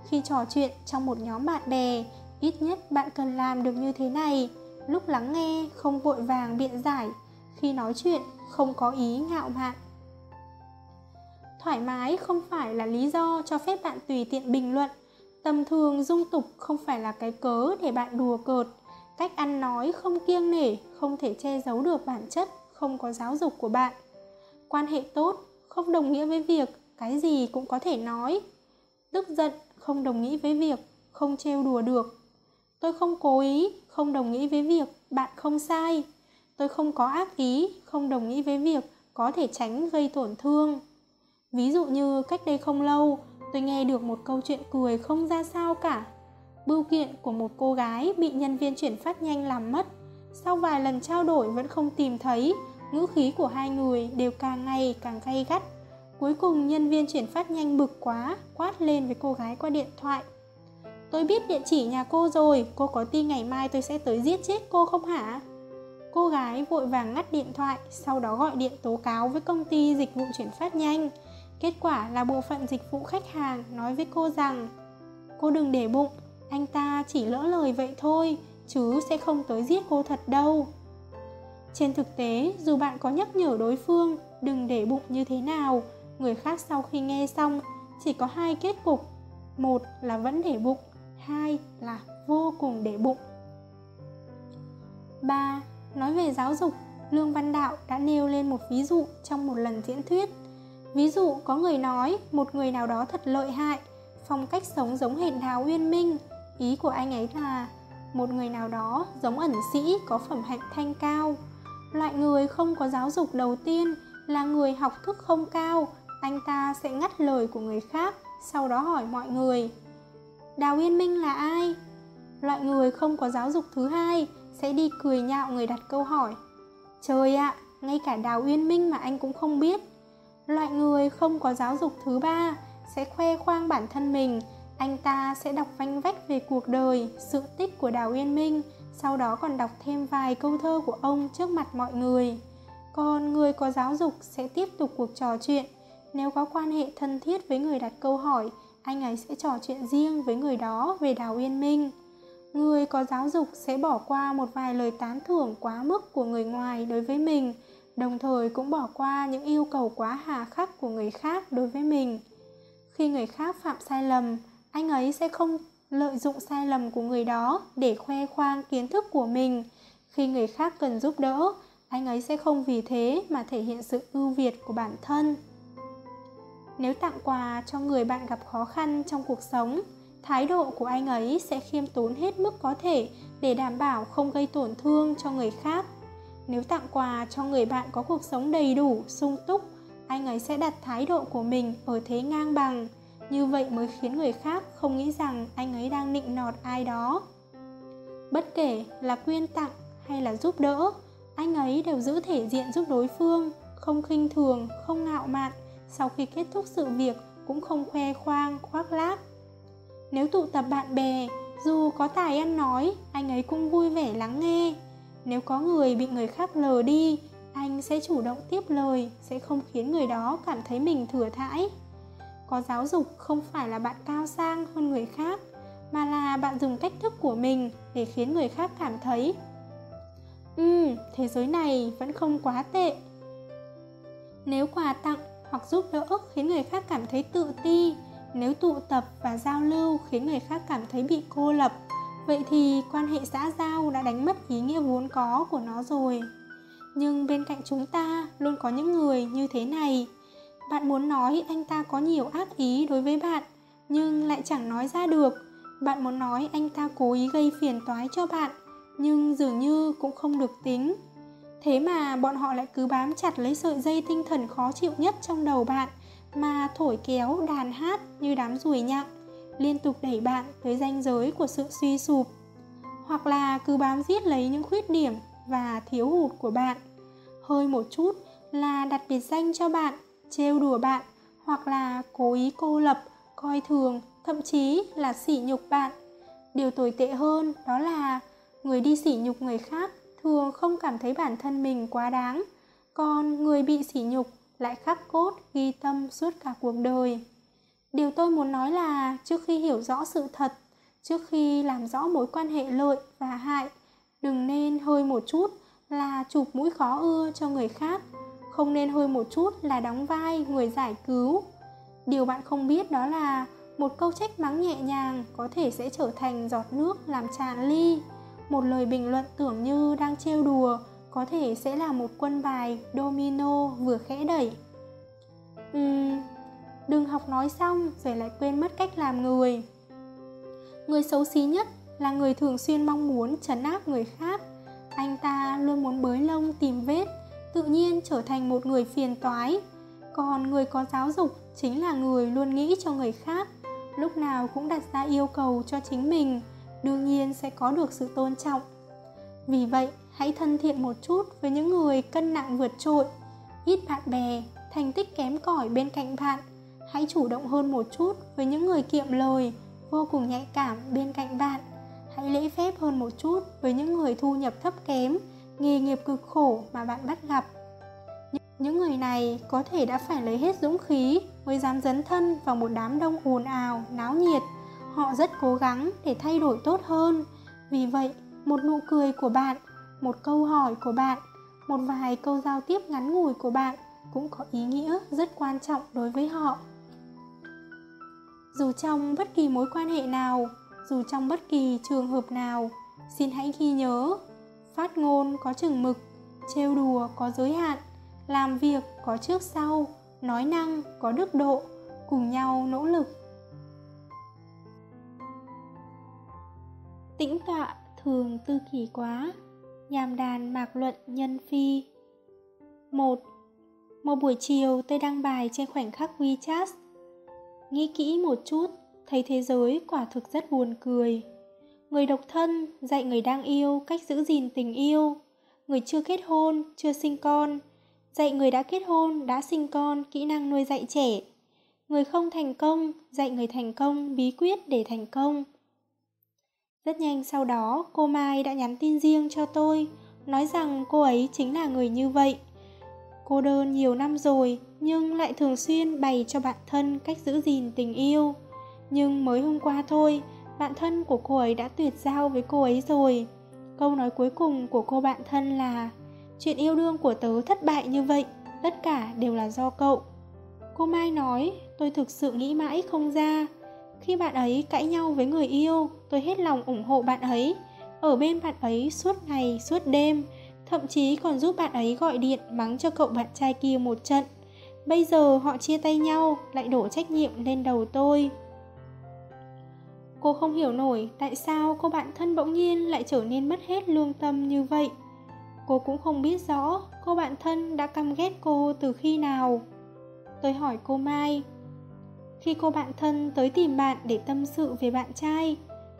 Khi trò chuyện trong một nhóm bạn bè, ít nhất bạn cần làm được như thế này. Lúc lắng nghe, không vội vàng biện giải. Khi nói chuyện, không có ý ngạo mạn thoải mái không phải là lý do cho phép bạn tùy tiện bình luận tầm thường dung tục không phải là cái cớ để bạn đùa cợt cách ăn nói không kiêng nể không thể che giấu được bản chất không có giáo dục của bạn quan hệ tốt không đồng nghĩa với việc cái gì cũng có thể nói tức giận không đồng nghĩa với việc không trêu đùa được tôi không cố ý không đồng nghĩa với việc bạn không sai tôi không có ác ý không đồng nghĩa với việc có thể tránh gây tổn thương Ví dụ như cách đây không lâu, tôi nghe được một câu chuyện cười không ra sao cả. Bưu kiện của một cô gái bị nhân viên chuyển phát nhanh làm mất. Sau vài lần trao đổi vẫn không tìm thấy, ngữ khí của hai người đều càng ngày càng gay gắt. Cuối cùng nhân viên chuyển phát nhanh bực quá, quát lên với cô gái qua điện thoại. Tôi biết địa chỉ nhà cô rồi, cô có tin ngày mai tôi sẽ tới giết chết cô không hả? Cô gái vội vàng ngắt điện thoại, sau đó gọi điện tố cáo với công ty dịch vụ chuyển phát nhanh. Kết quả là bộ phận dịch vụ khách hàng nói với cô rằng Cô đừng để bụng, anh ta chỉ lỡ lời vậy thôi, chứ sẽ không tới giết cô thật đâu. Trên thực tế, dù bạn có nhắc nhở đối phương đừng để bụng như thế nào, người khác sau khi nghe xong chỉ có hai kết cục. Một là vẫn để bụng, hai là vô cùng để bụng. 3. Nói về giáo dục, Lương Văn Đạo đã nêu lên một ví dụ trong một lần diễn thuyết – Ví dụ có người nói một người nào đó thật lợi hại, phong cách sống giống hệt Đào Uyên Minh. Ý của anh ấy là một người nào đó giống ẩn sĩ có phẩm hạnh thanh cao. Loại người không có giáo dục đầu tiên là người học thức không cao, anh ta sẽ ngắt lời của người khác, sau đó hỏi mọi người. Đào Uyên Minh là ai? Loại người không có giáo dục thứ hai sẽ đi cười nhạo người đặt câu hỏi. Trời ạ, à, ngay cả Đào Uyên Minh mà anh cũng không biết Loại người không có giáo dục thứ ba sẽ khoe khoang bản thân mình, anh ta sẽ đọc vanh vách về cuộc đời, sự tích của Đào Uyên Minh, sau đó còn đọc thêm vài câu thơ của ông trước mặt mọi người. Còn người có giáo dục sẽ tiếp tục cuộc trò chuyện. Nếu có quan hệ thân thiết với người đặt câu hỏi, anh ấy sẽ trò chuyện riêng với người đó về Đào Uyên Minh. người có giáo dục sẽ bỏ qua một vài lời tán thưởng quá mức của người ngoài đối với mình, đồng thời cũng bỏ qua những yêu cầu quá hà khắc của người khác đối với mình. Khi người khác phạm sai lầm, anh ấy sẽ không lợi dụng sai lầm của người đó để khoe khoang kiến thức của mình. Khi người khác cần giúp đỡ, anh ấy sẽ không vì thế mà thể hiện sự ưu việt của bản thân nếu tặng quà cho người bạn gặp khó khăn trong cuộc sống, thái độ của anh ấy sẽ khiêm tốn hết mức có thể để đảm bảo không gây tổn thương cho người khác. Nếu tặng quà cho người bạn có cuộc sống đầy đủ, sung túc, anh ấy sẽ đặt thái độ của mình ở thế ngang bằng. Như vậy mới khiến người khác không nghĩ rằng anh ấy đang nịnh nọt ai đó. Bất kể là quyên tặng hay là giúp đỡ, anh ấy đều giữ thể diện giúp đối phương, không khinh thường, không ngạo mạn sau khi kết thúc sự việc, cũng không khoe khoang, khoác lác. Nếu tụ tập bạn bè, dù có tài ăn nói, anh ấy cũng vui vẻ lắng nghe. Nếu có người bị người khác lờ đi, anh sẽ chủ động tiếp lời, sẽ không khiến người đó cảm thấy mình thừa thãi. Có giáo dục không phải là bạn cao sang hơn người khác, mà là bạn dùng cách thức của mình để khiến người khác cảm thấy ừ thế giới này vẫn không quá tệ. Nếu quà tặng hoặc giúp đỡ khiến người khác cảm thấy tự ti. Nếu tụ tập và giao lưu khiến người khác cảm thấy bị cô lập, vậy thì quan hệ xã giao đã đánh mất ý nghĩa vốn có của nó rồi. Nhưng bên cạnh chúng ta luôn có những người như thế này. Bạn muốn nói anh ta có nhiều ác ý đối với bạn, nhưng lại chẳng nói ra được. Bạn muốn nói anh ta cố ý gây phiền toái cho bạn, nhưng dường như cũng không được tính thế mà bọn họ lại cứ bám chặt lấy sợi dây tinh thần khó chịu nhất trong đầu bạn, mà thổi kéo, đàn hát như đám ruồi nhặng, liên tục đẩy bạn tới ranh giới của sự suy sụp. Hoặc là cứ bám giết lấy những khuyết điểm và thiếu hụt của bạn. Hơi một chút là đặt biệt danh cho bạn, trêu đùa bạn, hoặc là cố ý cô lập, coi thường, thậm chí là sỉ nhục bạn. Điều tồi tệ hơn đó là người đi sỉ nhục người khác thường không cảm thấy bản thân mình quá đáng. Còn người bị sỉ nhục lại khắc cốt, ghi tâm suốt cả cuộc đời. Điều tôi muốn nói là trước khi hiểu rõ sự thật, trước khi làm rõ mối quan hệ lợi và hại, đừng nên hơi một chút là chụp mũi khó ưa cho người khác. Không nên hơi một chút là đóng vai người giải cứu. Điều bạn không biết đó là một câu trách mắng nhẹ nhàng có thể sẽ trở thành giọt nước làm tràn ly một lời bình luận tưởng như đang trêu đùa có thể sẽ là một quân bài domino vừa khẽ đẩy. Uhm, đừng học nói xong rồi lại quên mất cách làm người. Người xấu xí nhất là người thường xuyên mong muốn trấn áp người khác. Anh ta luôn muốn bới lông tìm vết tự nhiên trở thành một người phiền toái. Còn người có giáo dục chính là người luôn nghĩ cho người khác lúc nào cũng đặt ra yêu cầu cho chính mình đương nhiên sẽ có được sự tôn trọng. Vì vậy, hãy thân thiện một chút với những người cân nặng vượt trội. Ít bạn bè, thành tích kém cỏi bên cạnh bạn. Hãy chủ động hơn một chút với những người kiệm lời, vô cùng nhạy cảm bên cạnh bạn. Hãy lễ phép hơn một chút với những người thu nhập thấp kém, nghề nghiệp cực khổ mà bạn bắt gặp. Những người này có thể đã phải lấy hết dũng khí mới dám dấn thân vào một đám đông ồn ào, náo nhiệt họ rất cố gắng để thay đổi tốt hơn. Vì vậy, một nụ cười của bạn, một câu hỏi của bạn, một vài câu giao tiếp ngắn ngủi của bạn cũng có ý nghĩa rất quan trọng đối với họ. Dù trong bất kỳ mối quan hệ nào, dù trong bất kỳ trường hợp nào, xin hãy ghi nhớ, phát ngôn có chừng mực, trêu đùa có giới hạn, làm việc có trước sau, nói năng có đức độ, cùng nhau nỗ lực. Tĩnh tọa thường tư kỳ quá, nhàm đàn mạc luận nhân phi. Một một buổi chiều tôi đăng bài trên khoảnh khắc WeChat. Nghĩ kỹ một chút, thấy thế giới quả thực rất buồn cười. Người độc thân dạy người đang yêu cách giữ gìn tình yêu. Người chưa kết hôn, chưa sinh con. Dạy người đã kết hôn, đã sinh con, kỹ năng nuôi dạy trẻ. Người không thành công, dạy người thành công bí quyết để thành công rất nhanh sau đó cô mai đã nhắn tin riêng cho tôi nói rằng cô ấy chính là người như vậy cô đơn nhiều năm rồi nhưng lại thường xuyên bày cho bạn thân cách giữ gìn tình yêu nhưng mới hôm qua thôi bạn thân của cô ấy đã tuyệt giao với cô ấy rồi. Câu nói cuối cùng của cô bạn thân là Chuyện yêu đương của tớ thất bại như vậy, tất cả đều là do cậu. Cô Mai nói, tôi thực sự nghĩ mãi không ra. Khi bạn ấy cãi nhau với người yêu, tôi hết lòng ủng hộ bạn ấy, ở bên bạn ấy suốt ngày, suốt đêm, thậm chí còn giúp bạn ấy gọi điện mắng cho cậu bạn trai kia một trận. Bây giờ họ chia tay nhau, lại đổ trách nhiệm lên đầu tôi. Cô không hiểu nổi tại sao cô bạn thân bỗng nhiên lại trở nên mất hết lương tâm như vậy. Cô cũng không biết rõ cô bạn thân đã căm ghét cô từ khi nào. Tôi hỏi cô Mai, khi cô bạn thân tới tìm bạn để tâm sự về bạn trai,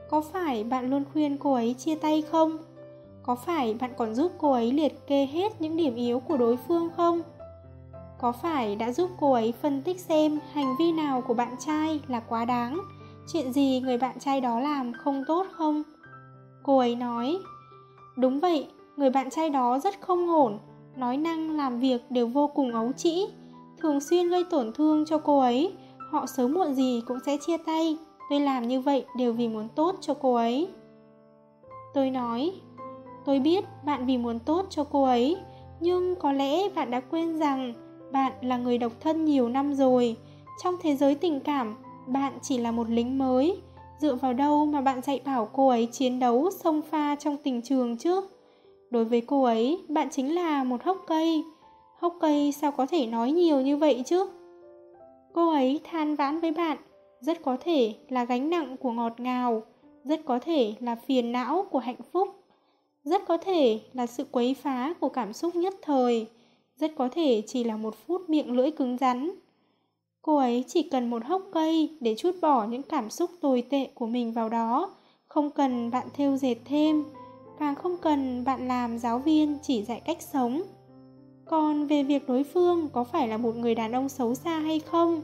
có phải bạn luôn khuyên cô ấy chia tay không? Có phải bạn còn giúp cô ấy liệt kê hết những điểm yếu của đối phương không? Có phải đã giúp cô ấy phân tích xem hành vi nào của bạn trai là quá đáng, chuyện gì người bạn trai đó làm không tốt không? Cô ấy nói, đúng vậy, người bạn trai đó rất không ổn, nói năng làm việc đều vô cùng ấu trĩ, thường xuyên gây tổn thương cho cô ấy, họ sớm muộn gì cũng sẽ chia tay, tôi làm như vậy đều vì muốn tốt cho cô ấy. Tôi nói, tôi biết bạn vì muốn tốt cho cô ấy, nhưng có lẽ bạn đã quên rằng bạn là người độc thân nhiều năm rồi. Trong thế giới tình cảm, bạn chỉ là một lính mới. Dựa vào đâu mà bạn dạy bảo cô ấy chiến đấu sông pha trong tình trường chứ? Đối với cô ấy, bạn chính là một hốc cây. Hốc cây sao có thể nói nhiều như vậy chứ? Cô ấy than vãn với bạn, rất có thể là gánh nặng của ngọt ngào, rất có thể là phiền não của hạnh phúc, rất có thể là sự quấy phá của cảm xúc nhất thời, rất có thể chỉ là một phút miệng lưỡi cứng rắn. Cô ấy chỉ cần một hốc cây để chút bỏ những cảm xúc tồi tệ của mình vào đó, không cần bạn thêu dệt thêm, càng không cần bạn làm giáo viên chỉ dạy cách sống. Còn về việc đối phương có phải là một người đàn ông xấu xa hay không,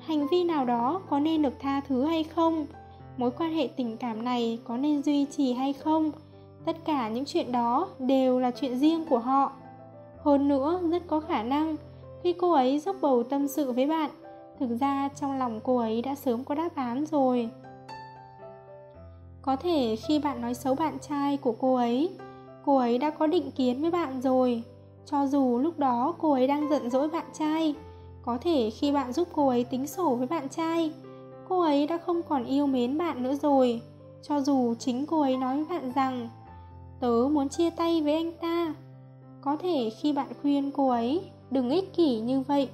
hành vi nào đó có nên được tha thứ hay không, mối quan hệ tình cảm này có nên duy trì hay không, tất cả những chuyện đó đều là chuyện riêng của họ. Hơn nữa, rất có khả năng khi cô ấy dốc bầu tâm sự với bạn, thực ra trong lòng cô ấy đã sớm có đáp án rồi. Có thể khi bạn nói xấu bạn trai của cô ấy, cô ấy đã có định kiến với bạn rồi. Cho dù lúc đó cô ấy đang giận dỗi bạn trai, có thể khi bạn giúp cô ấy tính sổ với bạn trai, cô ấy đã không còn yêu mến bạn nữa rồi. Cho dù chính cô ấy nói với bạn rằng, tớ muốn chia tay với anh ta. Có thể khi bạn khuyên cô ấy đừng ích kỷ như vậy,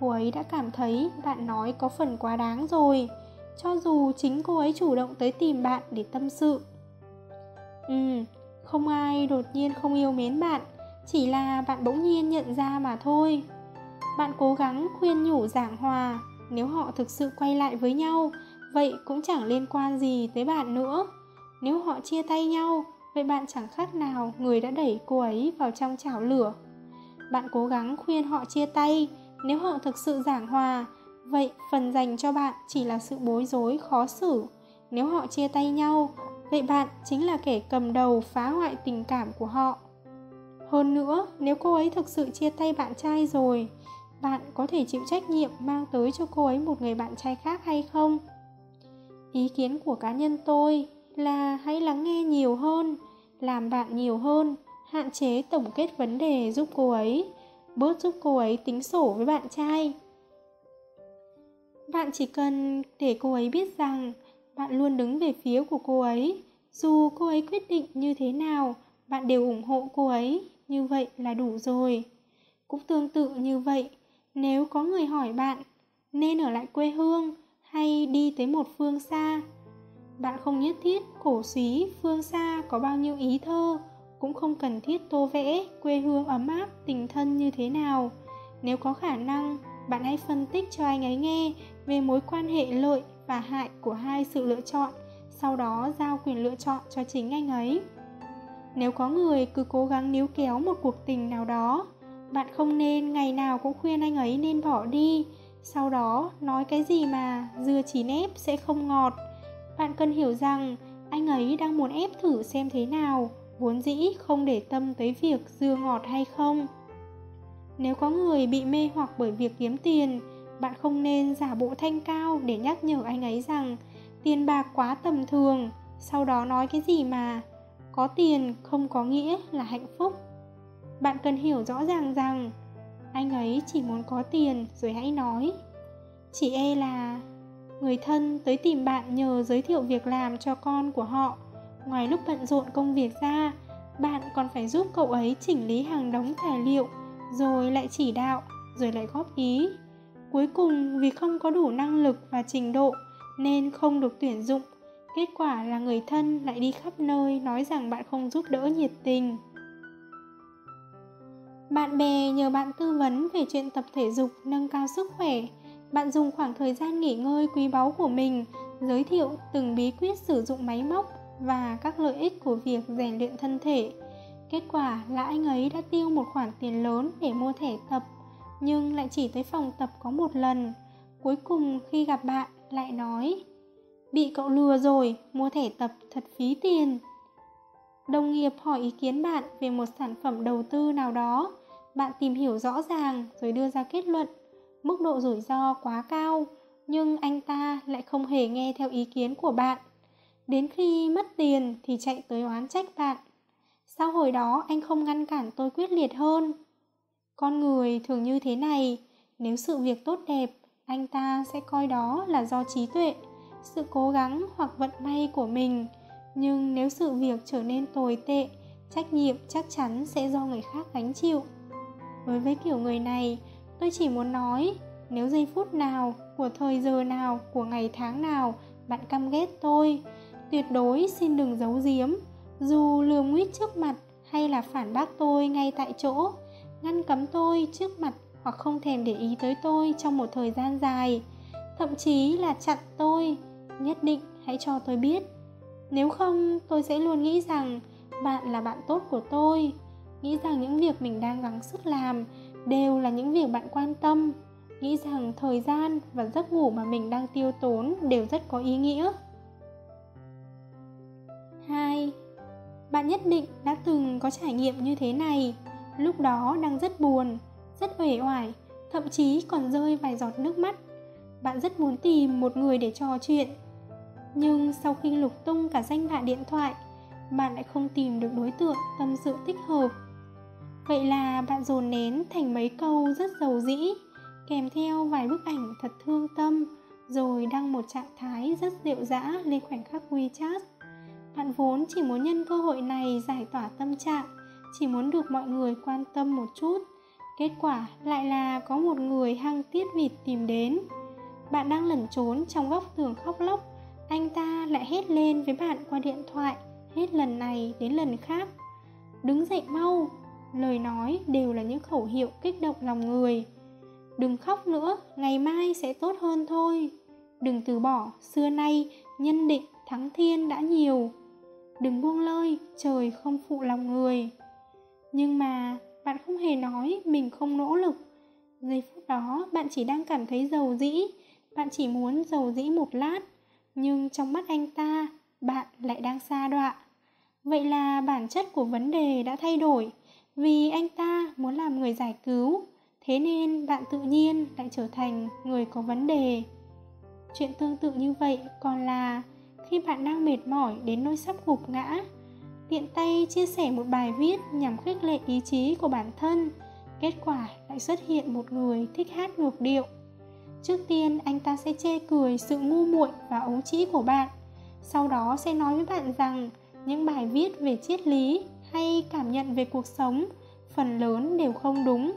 cô ấy đã cảm thấy bạn nói có phần quá đáng rồi cho dù chính cô ấy chủ động tới tìm bạn để tâm sự. Ừ, không ai đột nhiên không yêu mến bạn, chỉ là bạn bỗng nhiên nhận ra mà thôi. Bạn cố gắng khuyên nhủ giảng hòa, nếu họ thực sự quay lại với nhau, vậy cũng chẳng liên quan gì tới bạn nữa. Nếu họ chia tay nhau, vậy bạn chẳng khác nào người đã đẩy cô ấy vào trong chảo lửa. Bạn cố gắng khuyên họ chia tay, nếu họ thực sự giảng hòa, Vậy phần dành cho bạn chỉ là sự bối rối khó xử. Nếu họ chia tay nhau, vậy bạn chính là kẻ cầm đầu phá hoại tình cảm của họ. Hơn nữa, nếu cô ấy thực sự chia tay bạn trai rồi, bạn có thể chịu trách nhiệm mang tới cho cô ấy một người bạn trai khác hay không? Ý kiến của cá nhân tôi là hãy lắng nghe nhiều hơn, làm bạn nhiều hơn, hạn chế tổng kết vấn đề giúp cô ấy, bớt giúp cô ấy tính sổ với bạn trai. Bạn chỉ cần để cô ấy biết rằng bạn luôn đứng về phía của cô ấy. Dù cô ấy quyết định như thế nào, bạn đều ủng hộ cô ấy. Như vậy là đủ rồi. Cũng tương tự như vậy, nếu có người hỏi bạn nên ở lại quê hương hay đi tới một phương xa, bạn không nhất thiết cổ suý phương xa có bao nhiêu ý thơ, cũng không cần thiết tô vẽ quê hương ấm áp tình thân như thế nào. Nếu có khả năng, bạn hãy phân tích cho anh ấy nghe về mối quan hệ lợi và hại của hai sự lựa chọn, sau đó giao quyền lựa chọn cho chính anh ấy. Nếu có người cứ cố gắng níu kéo một cuộc tình nào đó, bạn không nên ngày nào cũng khuyên anh ấy nên bỏ đi, sau đó nói cái gì mà dưa chín ép sẽ không ngọt. Bạn cần hiểu rằng anh ấy đang muốn ép thử xem thế nào, vốn dĩ không để tâm tới việc dưa ngọt hay không. Nếu có người bị mê hoặc bởi việc kiếm tiền, bạn không nên giả bộ thanh cao để nhắc nhở anh ấy rằng tiền bạc quá tầm thường sau đó nói cái gì mà có tiền, không có nghĩa là hạnh phúc. Bạn cần hiểu rõ ràng rằng, anh ấy chỉ muốn có tiền rồi hãy nói. Chỉ e là người thân tới tìm bạn nhờ giới thiệu việc làm cho con của họ. Ngoài lúc bận rộn công việc ra, bạn còn phải giúp cậu ấy chỉnh lý hàng đống tài liệu, rồi lại chỉ đạo, rồi lại góp ý. Cuối cùng, vì không có đủ năng lực và trình độ, nên không được tuyển dụng kết quả là người thân lại đi khắp nơi nói rằng bạn không giúp đỡ nhiệt tình. Bạn bè nhờ bạn tư vấn về chuyện tập thể dục, nâng cao sức khỏe. Bạn dùng khoảng thời gian nghỉ ngơi quý báu của mình, giới thiệu từng bí quyết sử dụng máy móc và các lợi ích của việc rèn luyện thân thể. Kết quả là anh ấy đã tiêu một khoản tiền lớn để mua thẻ tập, nhưng lại chỉ tới phòng tập có một lần. Cuối cùng khi gặp bạn, lại nói bị cậu lừa rồi, mua thẻ tập thật phí tiền. Đồng nghiệp hỏi ý kiến bạn về một sản phẩm đầu tư nào đó. Bạn tìm hiểu rõ ràng rồi đưa ra kết luận. Mức độ rủi ro quá cao, nhưng anh ta lại không hề nghe theo ý kiến của bạn. Đến khi mất tiền thì chạy tới oán trách bạn. Sao hồi đó, anh không ngăn cản tôi quyết liệt hơn. Con người thường như thế này, nếu sự việc tốt đẹp, anh ta sẽ coi đó là do trí tuệ sự cố gắng hoặc vận may của mình. Nhưng nếu sự việc trở nên tồi tệ, trách nhiệm chắc chắn sẽ do người khác gánh chịu. Đối với kiểu người này, tôi chỉ muốn nói, nếu giây phút nào, của thời giờ nào, của ngày tháng nào bạn căm ghét tôi, tuyệt đối xin đừng giấu giếm. Dù lừa nguyết trước mặt hay là phản bác tôi ngay tại chỗ, ngăn cấm tôi trước mặt hoặc không thèm để ý tới tôi trong một thời gian dài, thậm chí là chặn tôi nhất định hãy cho tôi biết. Nếu không tôi sẽ luôn nghĩ rằng bạn là bạn tốt của tôi. Nghĩ rằng những việc mình đang gắng sức làm đều là những việc bạn quan tâm. Nghĩ rằng thời gian và giấc ngủ mà mình đang tiêu tốn đều rất có ý nghĩa. 2. Bạn nhất định đã từng có trải nghiệm như thế này. Lúc đó đang rất buồn, rất uể oải Thậm chí còn rơi vài giọt nước mắt. Bạn rất muốn tìm một người để trò chuyện. Nhưng sau khi lục tung cả danh bạ điện thoại, Bạn lại không tìm được đối tượng tâm sự thích hợp. Vậy là bạn dồn nén thành mấy câu rất giàu dĩ, Kèm theo vài bức ảnh thật thương tâm, Rồi đăng một trạng thái rất dịu dã lên khoảnh khắc WeChat. Bạn vốn chỉ muốn nhân cơ hội này giải tỏa tâm trạng, chỉ muốn được mọi người quan tâm một chút. Kết quả lại là có một người hăng tiết vịt tìm đến. Bạn đang lẩn trốn trong góc tường khóc lóc anh ta lại hét lên với bạn qua điện thoại hết lần này đến lần khác. Đứng dậy mau, lời nói đều là những khẩu hiệu kích động lòng người. Đừng khóc nữa, ngày mai sẽ tốt hơn thôi. Đừng từ bỏ, xưa nay, nhân định, thắng thiên đã nhiều. Đừng buông lơi, trời không phụ lòng người. Nhưng mà, bạn không hề nói mình không nỗ lực. Giây phút đó, bạn chỉ đang cảm thấy giàu dĩ, bạn chỉ muốn giàu dĩ một lát nhưng trong mắt anh ta, bạn lại đang xa đọa. Vậy là bản chất của vấn đề đã thay đổi. Vì anh ta muốn làm người giải cứu, thế nên bạn tự nhiên lại trở thành người có vấn đề. Chuyện tương tự như vậy còn là khi bạn đang mệt mỏi đến nỗi sắp gục ngã, tiện tay chia sẻ một bài viết nhằm khích lệ ý chí của bản thân, kết quả lại xuất hiện một người thích hát ngược điệu trước tiên, anh ta sẽ chê cười sự ngu muội và ấu trĩ của bạn. Sau đó sẽ nói với bạn rằng những bài viết về triết lý hay cảm nhận về cuộc sống phần lớn đều không đúng.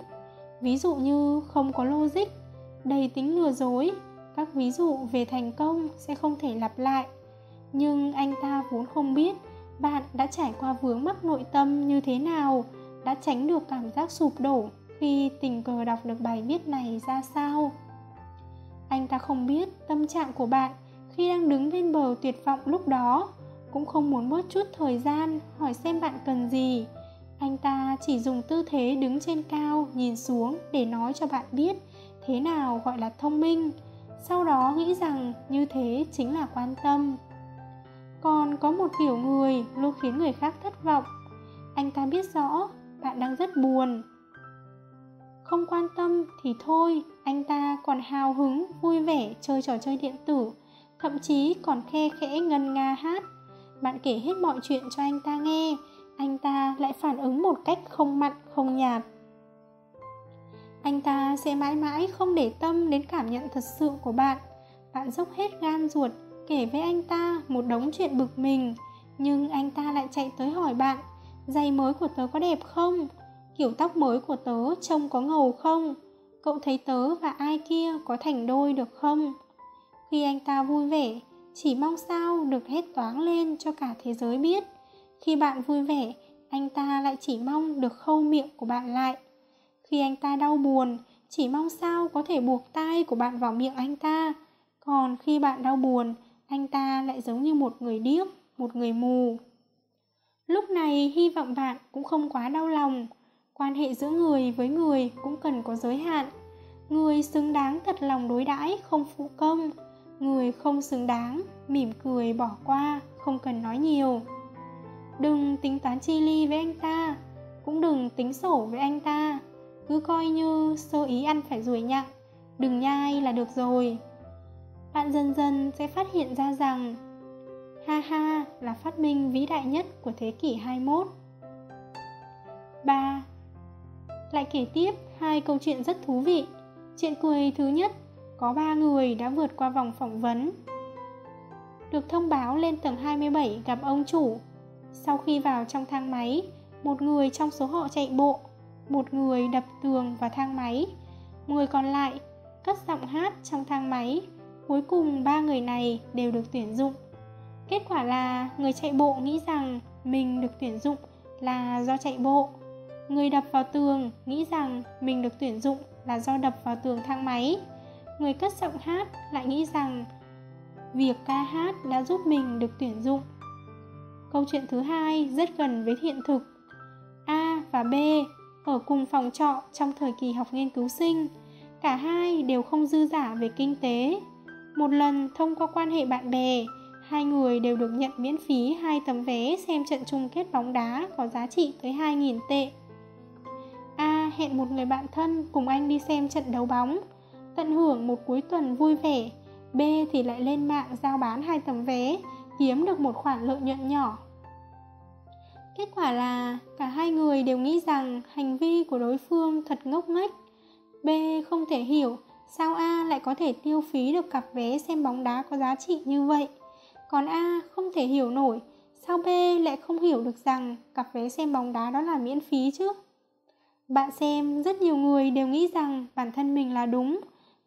Ví dụ như không có logic, đầy tính lừa dối, các ví dụ về thành công sẽ không thể lặp lại. Nhưng anh ta vốn không biết bạn đã trải qua vướng mắc nội tâm như thế nào, đã tránh được cảm giác sụp đổ khi tình cờ đọc được bài viết này ra sao anh ta không biết tâm trạng của bạn khi đang đứng bên bờ tuyệt vọng lúc đó. Cũng không muốn bớt chút thời gian hỏi xem bạn cần gì. Anh ta chỉ dùng tư thế đứng trên cao, nhìn xuống để nói cho bạn biết thế nào gọi là thông minh. Sau đó nghĩ rằng như thế chính là quan tâm. Còn có một kiểu người luôn khiến người khác thất vọng. Anh ta biết rõ bạn đang rất buồn. Không quan tâm thì thôi anh ta còn hào hứng vui vẻ chơi trò chơi điện tử thậm chí còn khe khẽ ngân nga hát. Bạn kể hết mọi chuyện cho anh ta nghe, anh ta lại phản ứng một cách không mặn không nhạt. Anh ta sẽ mãi mãi không để tâm đến cảm nhận thật sự của bạn. Bạn dốc hết gan ruột kể với anh ta một đống chuyện bực mình, nhưng anh ta lại chạy tới hỏi bạn, giày mới của tớ có đẹp không? Kiểu tóc mới của tớ trông có ngầu không? Cậu thấy tớ và ai kia có thành đôi được không? Khi anh ta vui vẻ, chỉ mong sao được hết toáng lên cho cả thế giới biết. Khi bạn vui vẻ, anh ta lại chỉ mong được khâu miệng của bạn lại. Khi anh ta đau buồn, chỉ mong sao có thể buộc tay của bạn vào miệng anh ta. Còn khi bạn đau buồn, anh ta lại giống như một người điếc, một người mù. Lúc này hy vọng bạn cũng không quá đau lòng. Quan hệ giữa người với người cũng cần có giới hạn. Người xứng đáng thật lòng đối đãi không phụ công. Người không xứng đáng, mỉm cười bỏ qua, không cần nói nhiều. Đừng tính toán chi ly với anh ta, cũng đừng tính sổ với anh ta. Cứ coi như sơ ý ăn phải ruồi nhặng, đừng nhai là được rồi. Bạn dần dần sẽ phát hiện ra rằng Ha ha là phát minh vĩ đại nhất của thế kỷ 21 3. Lại kể tiếp hai câu chuyện rất thú vị. Chuyện cười thứ nhất, Có ba người đã vượt qua vòng phỏng vấn. Được thông báo lên tầng 27 gặp ông chủ. Sau khi vào trong thang máy, Một người trong số họ chạy bộ, Một người đập tường và thang máy. Người còn lại cất giọng hát trong thang máy. Cuối cùng ba người này đều được tuyển dụng. Kết quả là người chạy bộ nghĩ rằng mình được tuyển dụng là do chạy bộ. Người đập vào tường nghĩ rằng mình được tuyển dụng là do đập vào tường thang máy. Người cất giọng hát lại nghĩ rằng việc ca hát đã giúp mình được tuyển dụng. Câu chuyện thứ hai rất gần với hiện thực. A và B ở cùng phòng trọ trong thời kỳ học nghiên cứu sinh. Cả hai đều không dư giả về kinh tế. Một lần thông qua quan hệ bạn bè, Hai người đều được nhận miễn phí hai tấm vé xem trận chung kết bóng đá có giá trị tới 2.000 tệ. Hẹn một người bạn thân cùng anh đi xem trận đấu bóng, tận hưởng một cuối tuần vui vẻ. B thì lại lên mạng giao bán hai tấm vé, kiếm được một khoản lợi nhuận nhỏ. Kết quả là cả hai người đều nghĩ rằng hành vi của đối phương thật ngốc nghếch. B không thể hiểu sao A lại có thể tiêu phí được cặp vé xem bóng đá có giá trị như vậy. Còn A không thể hiểu nổi Sao B lại không hiểu được rằng Cặp vé xem bóng đá đó là miễn phí chứ bạn xem rất nhiều người đều nghĩ rằng Bản thân mình là đúng.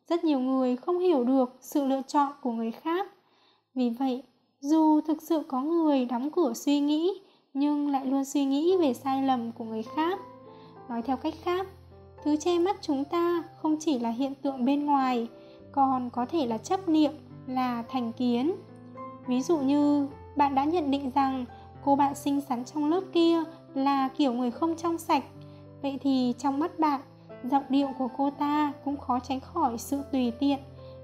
Rất nhiều người không hiểu được Sự lựa chọn của người khác. Vì vậy dù thực sự có người đóng cửa suy nghĩ Nhưng lại luôn suy nghĩ về sai lầm của người khác. Nói theo cách khác Thứ che mắt chúng ta không chỉ là hiện tượng bên ngoài Còn có thể là chấp niệm, là thành kiến. Ví dụ như bạn đã nhận định rằng cô bạn xinh xắn trong lớp kia là kiểu người không trong sạch Vậy thì trong mắt bạn, giọng điệu của cô ta cũng khó tránh khỏi sự tùy tiện.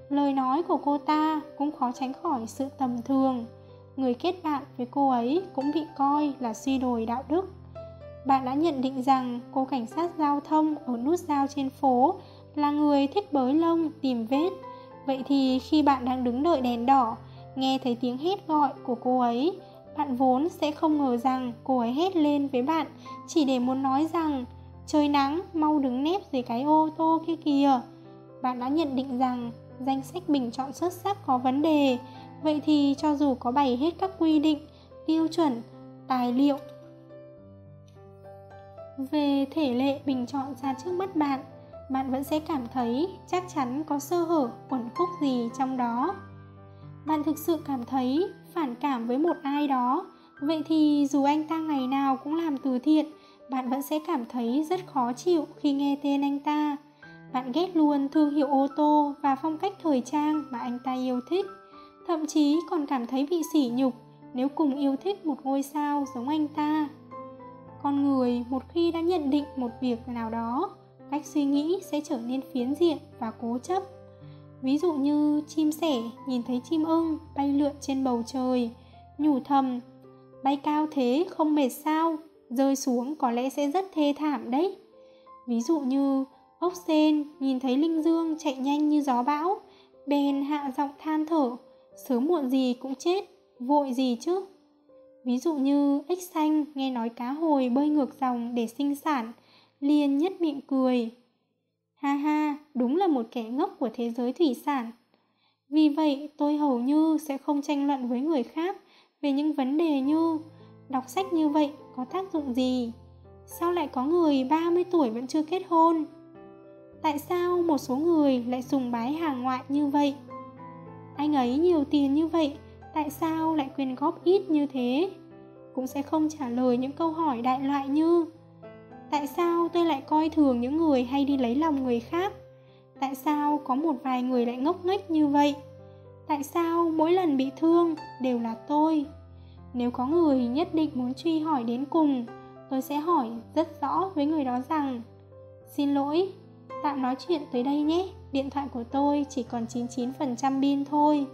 Lời nói của cô ta cũng khó tránh khỏi sự tầm thường. Người kết bạn với cô ấy cũng bị coi là suy đồi đạo đức. Bạn đã nhận định rằng cô cảnh sát giao thông ở nút giao trên phố là người thích bới lông tìm vết. Vậy thì khi bạn đang đứng đợi đèn đỏ Nghe thấy tiếng hét gọi của cô ấy Bạn vốn sẽ không ngờ rằng cô ấy hét lên với bạn Chỉ để muốn nói rằng Trời nắng, mau đứng nép dưới cái ô tô kia kìa. Bạn đã nhận định rằng danh sách bình chọn xuất sắc có vấn đề. Vậy thì cho dù có bày hết các quy định, tiêu chuẩn, tài liệu Về thể lệ bình chọn ra trước mắt bạn Bạn vẫn sẽ cảm thấy chắc chắn có sơ hở, uẩn khúc gì trong đó. Bạn thực sự cảm thấy phản cảm với một ai đó. Vậy thì dù anh ta ngày nào cũng làm từ thiện bạn vẫn sẽ cảm thấy rất khó chịu khi nghe tên anh ta. Bạn ghét luôn thương hiệu ô tô và phong cách thời trang mà anh ta yêu thích. Thậm chí còn cảm thấy bị sỉ nhục nếu cùng yêu thích một ngôi sao giống anh ta. Con người một khi đã nhận định một việc nào đó cách suy nghĩ sẽ trở nên phiến diện và cố chấp. Ví dụ như chim sẻ nhìn thấy chim ưng bay lượn trên bầu trời, nhủ thầm, bay cao thế không mệt sao, rơi xuống có lẽ sẽ rất thê thảm đấy. Ví dụ như ốc sen nhìn thấy linh dương chạy nhanh như gió bão, bèn hạ giọng than thở, sớm muộn gì cũng chết, vội gì chứ. Ví dụ như ếch xanh nghe nói cá hồi bơi ngược dòng để sinh sản, liền nhất miệng cười. Ha ha, đúng là một kẻ ngốc của thế giới thủy sản. Vì vậy, tôi hầu như sẽ không tranh luận với người khác về những vấn đề như đọc sách như vậy có tác dụng gì? Sao lại có người 30 tuổi vẫn chưa kết hôn? Tại sao một số người lại sùng bái hàng ngoại như vậy? Anh ấy nhiều tiền như vậy, tại sao lại quyên góp ít như thế? Cũng sẽ không trả lời những câu hỏi đại loại như Tại sao tôi lại coi thường những người hay đi lấy lòng người khác? Tại sao có một vài người lại ngốc nghếch như vậy? Tại sao mỗi lần bị thương đều là tôi? Nếu có người nhất định muốn truy hỏi đến cùng, tôi sẽ hỏi rất rõ với người đó rằng Xin lỗi, tạm nói chuyện tới đây nhé, điện thoại của tôi chỉ còn 99% pin thôi.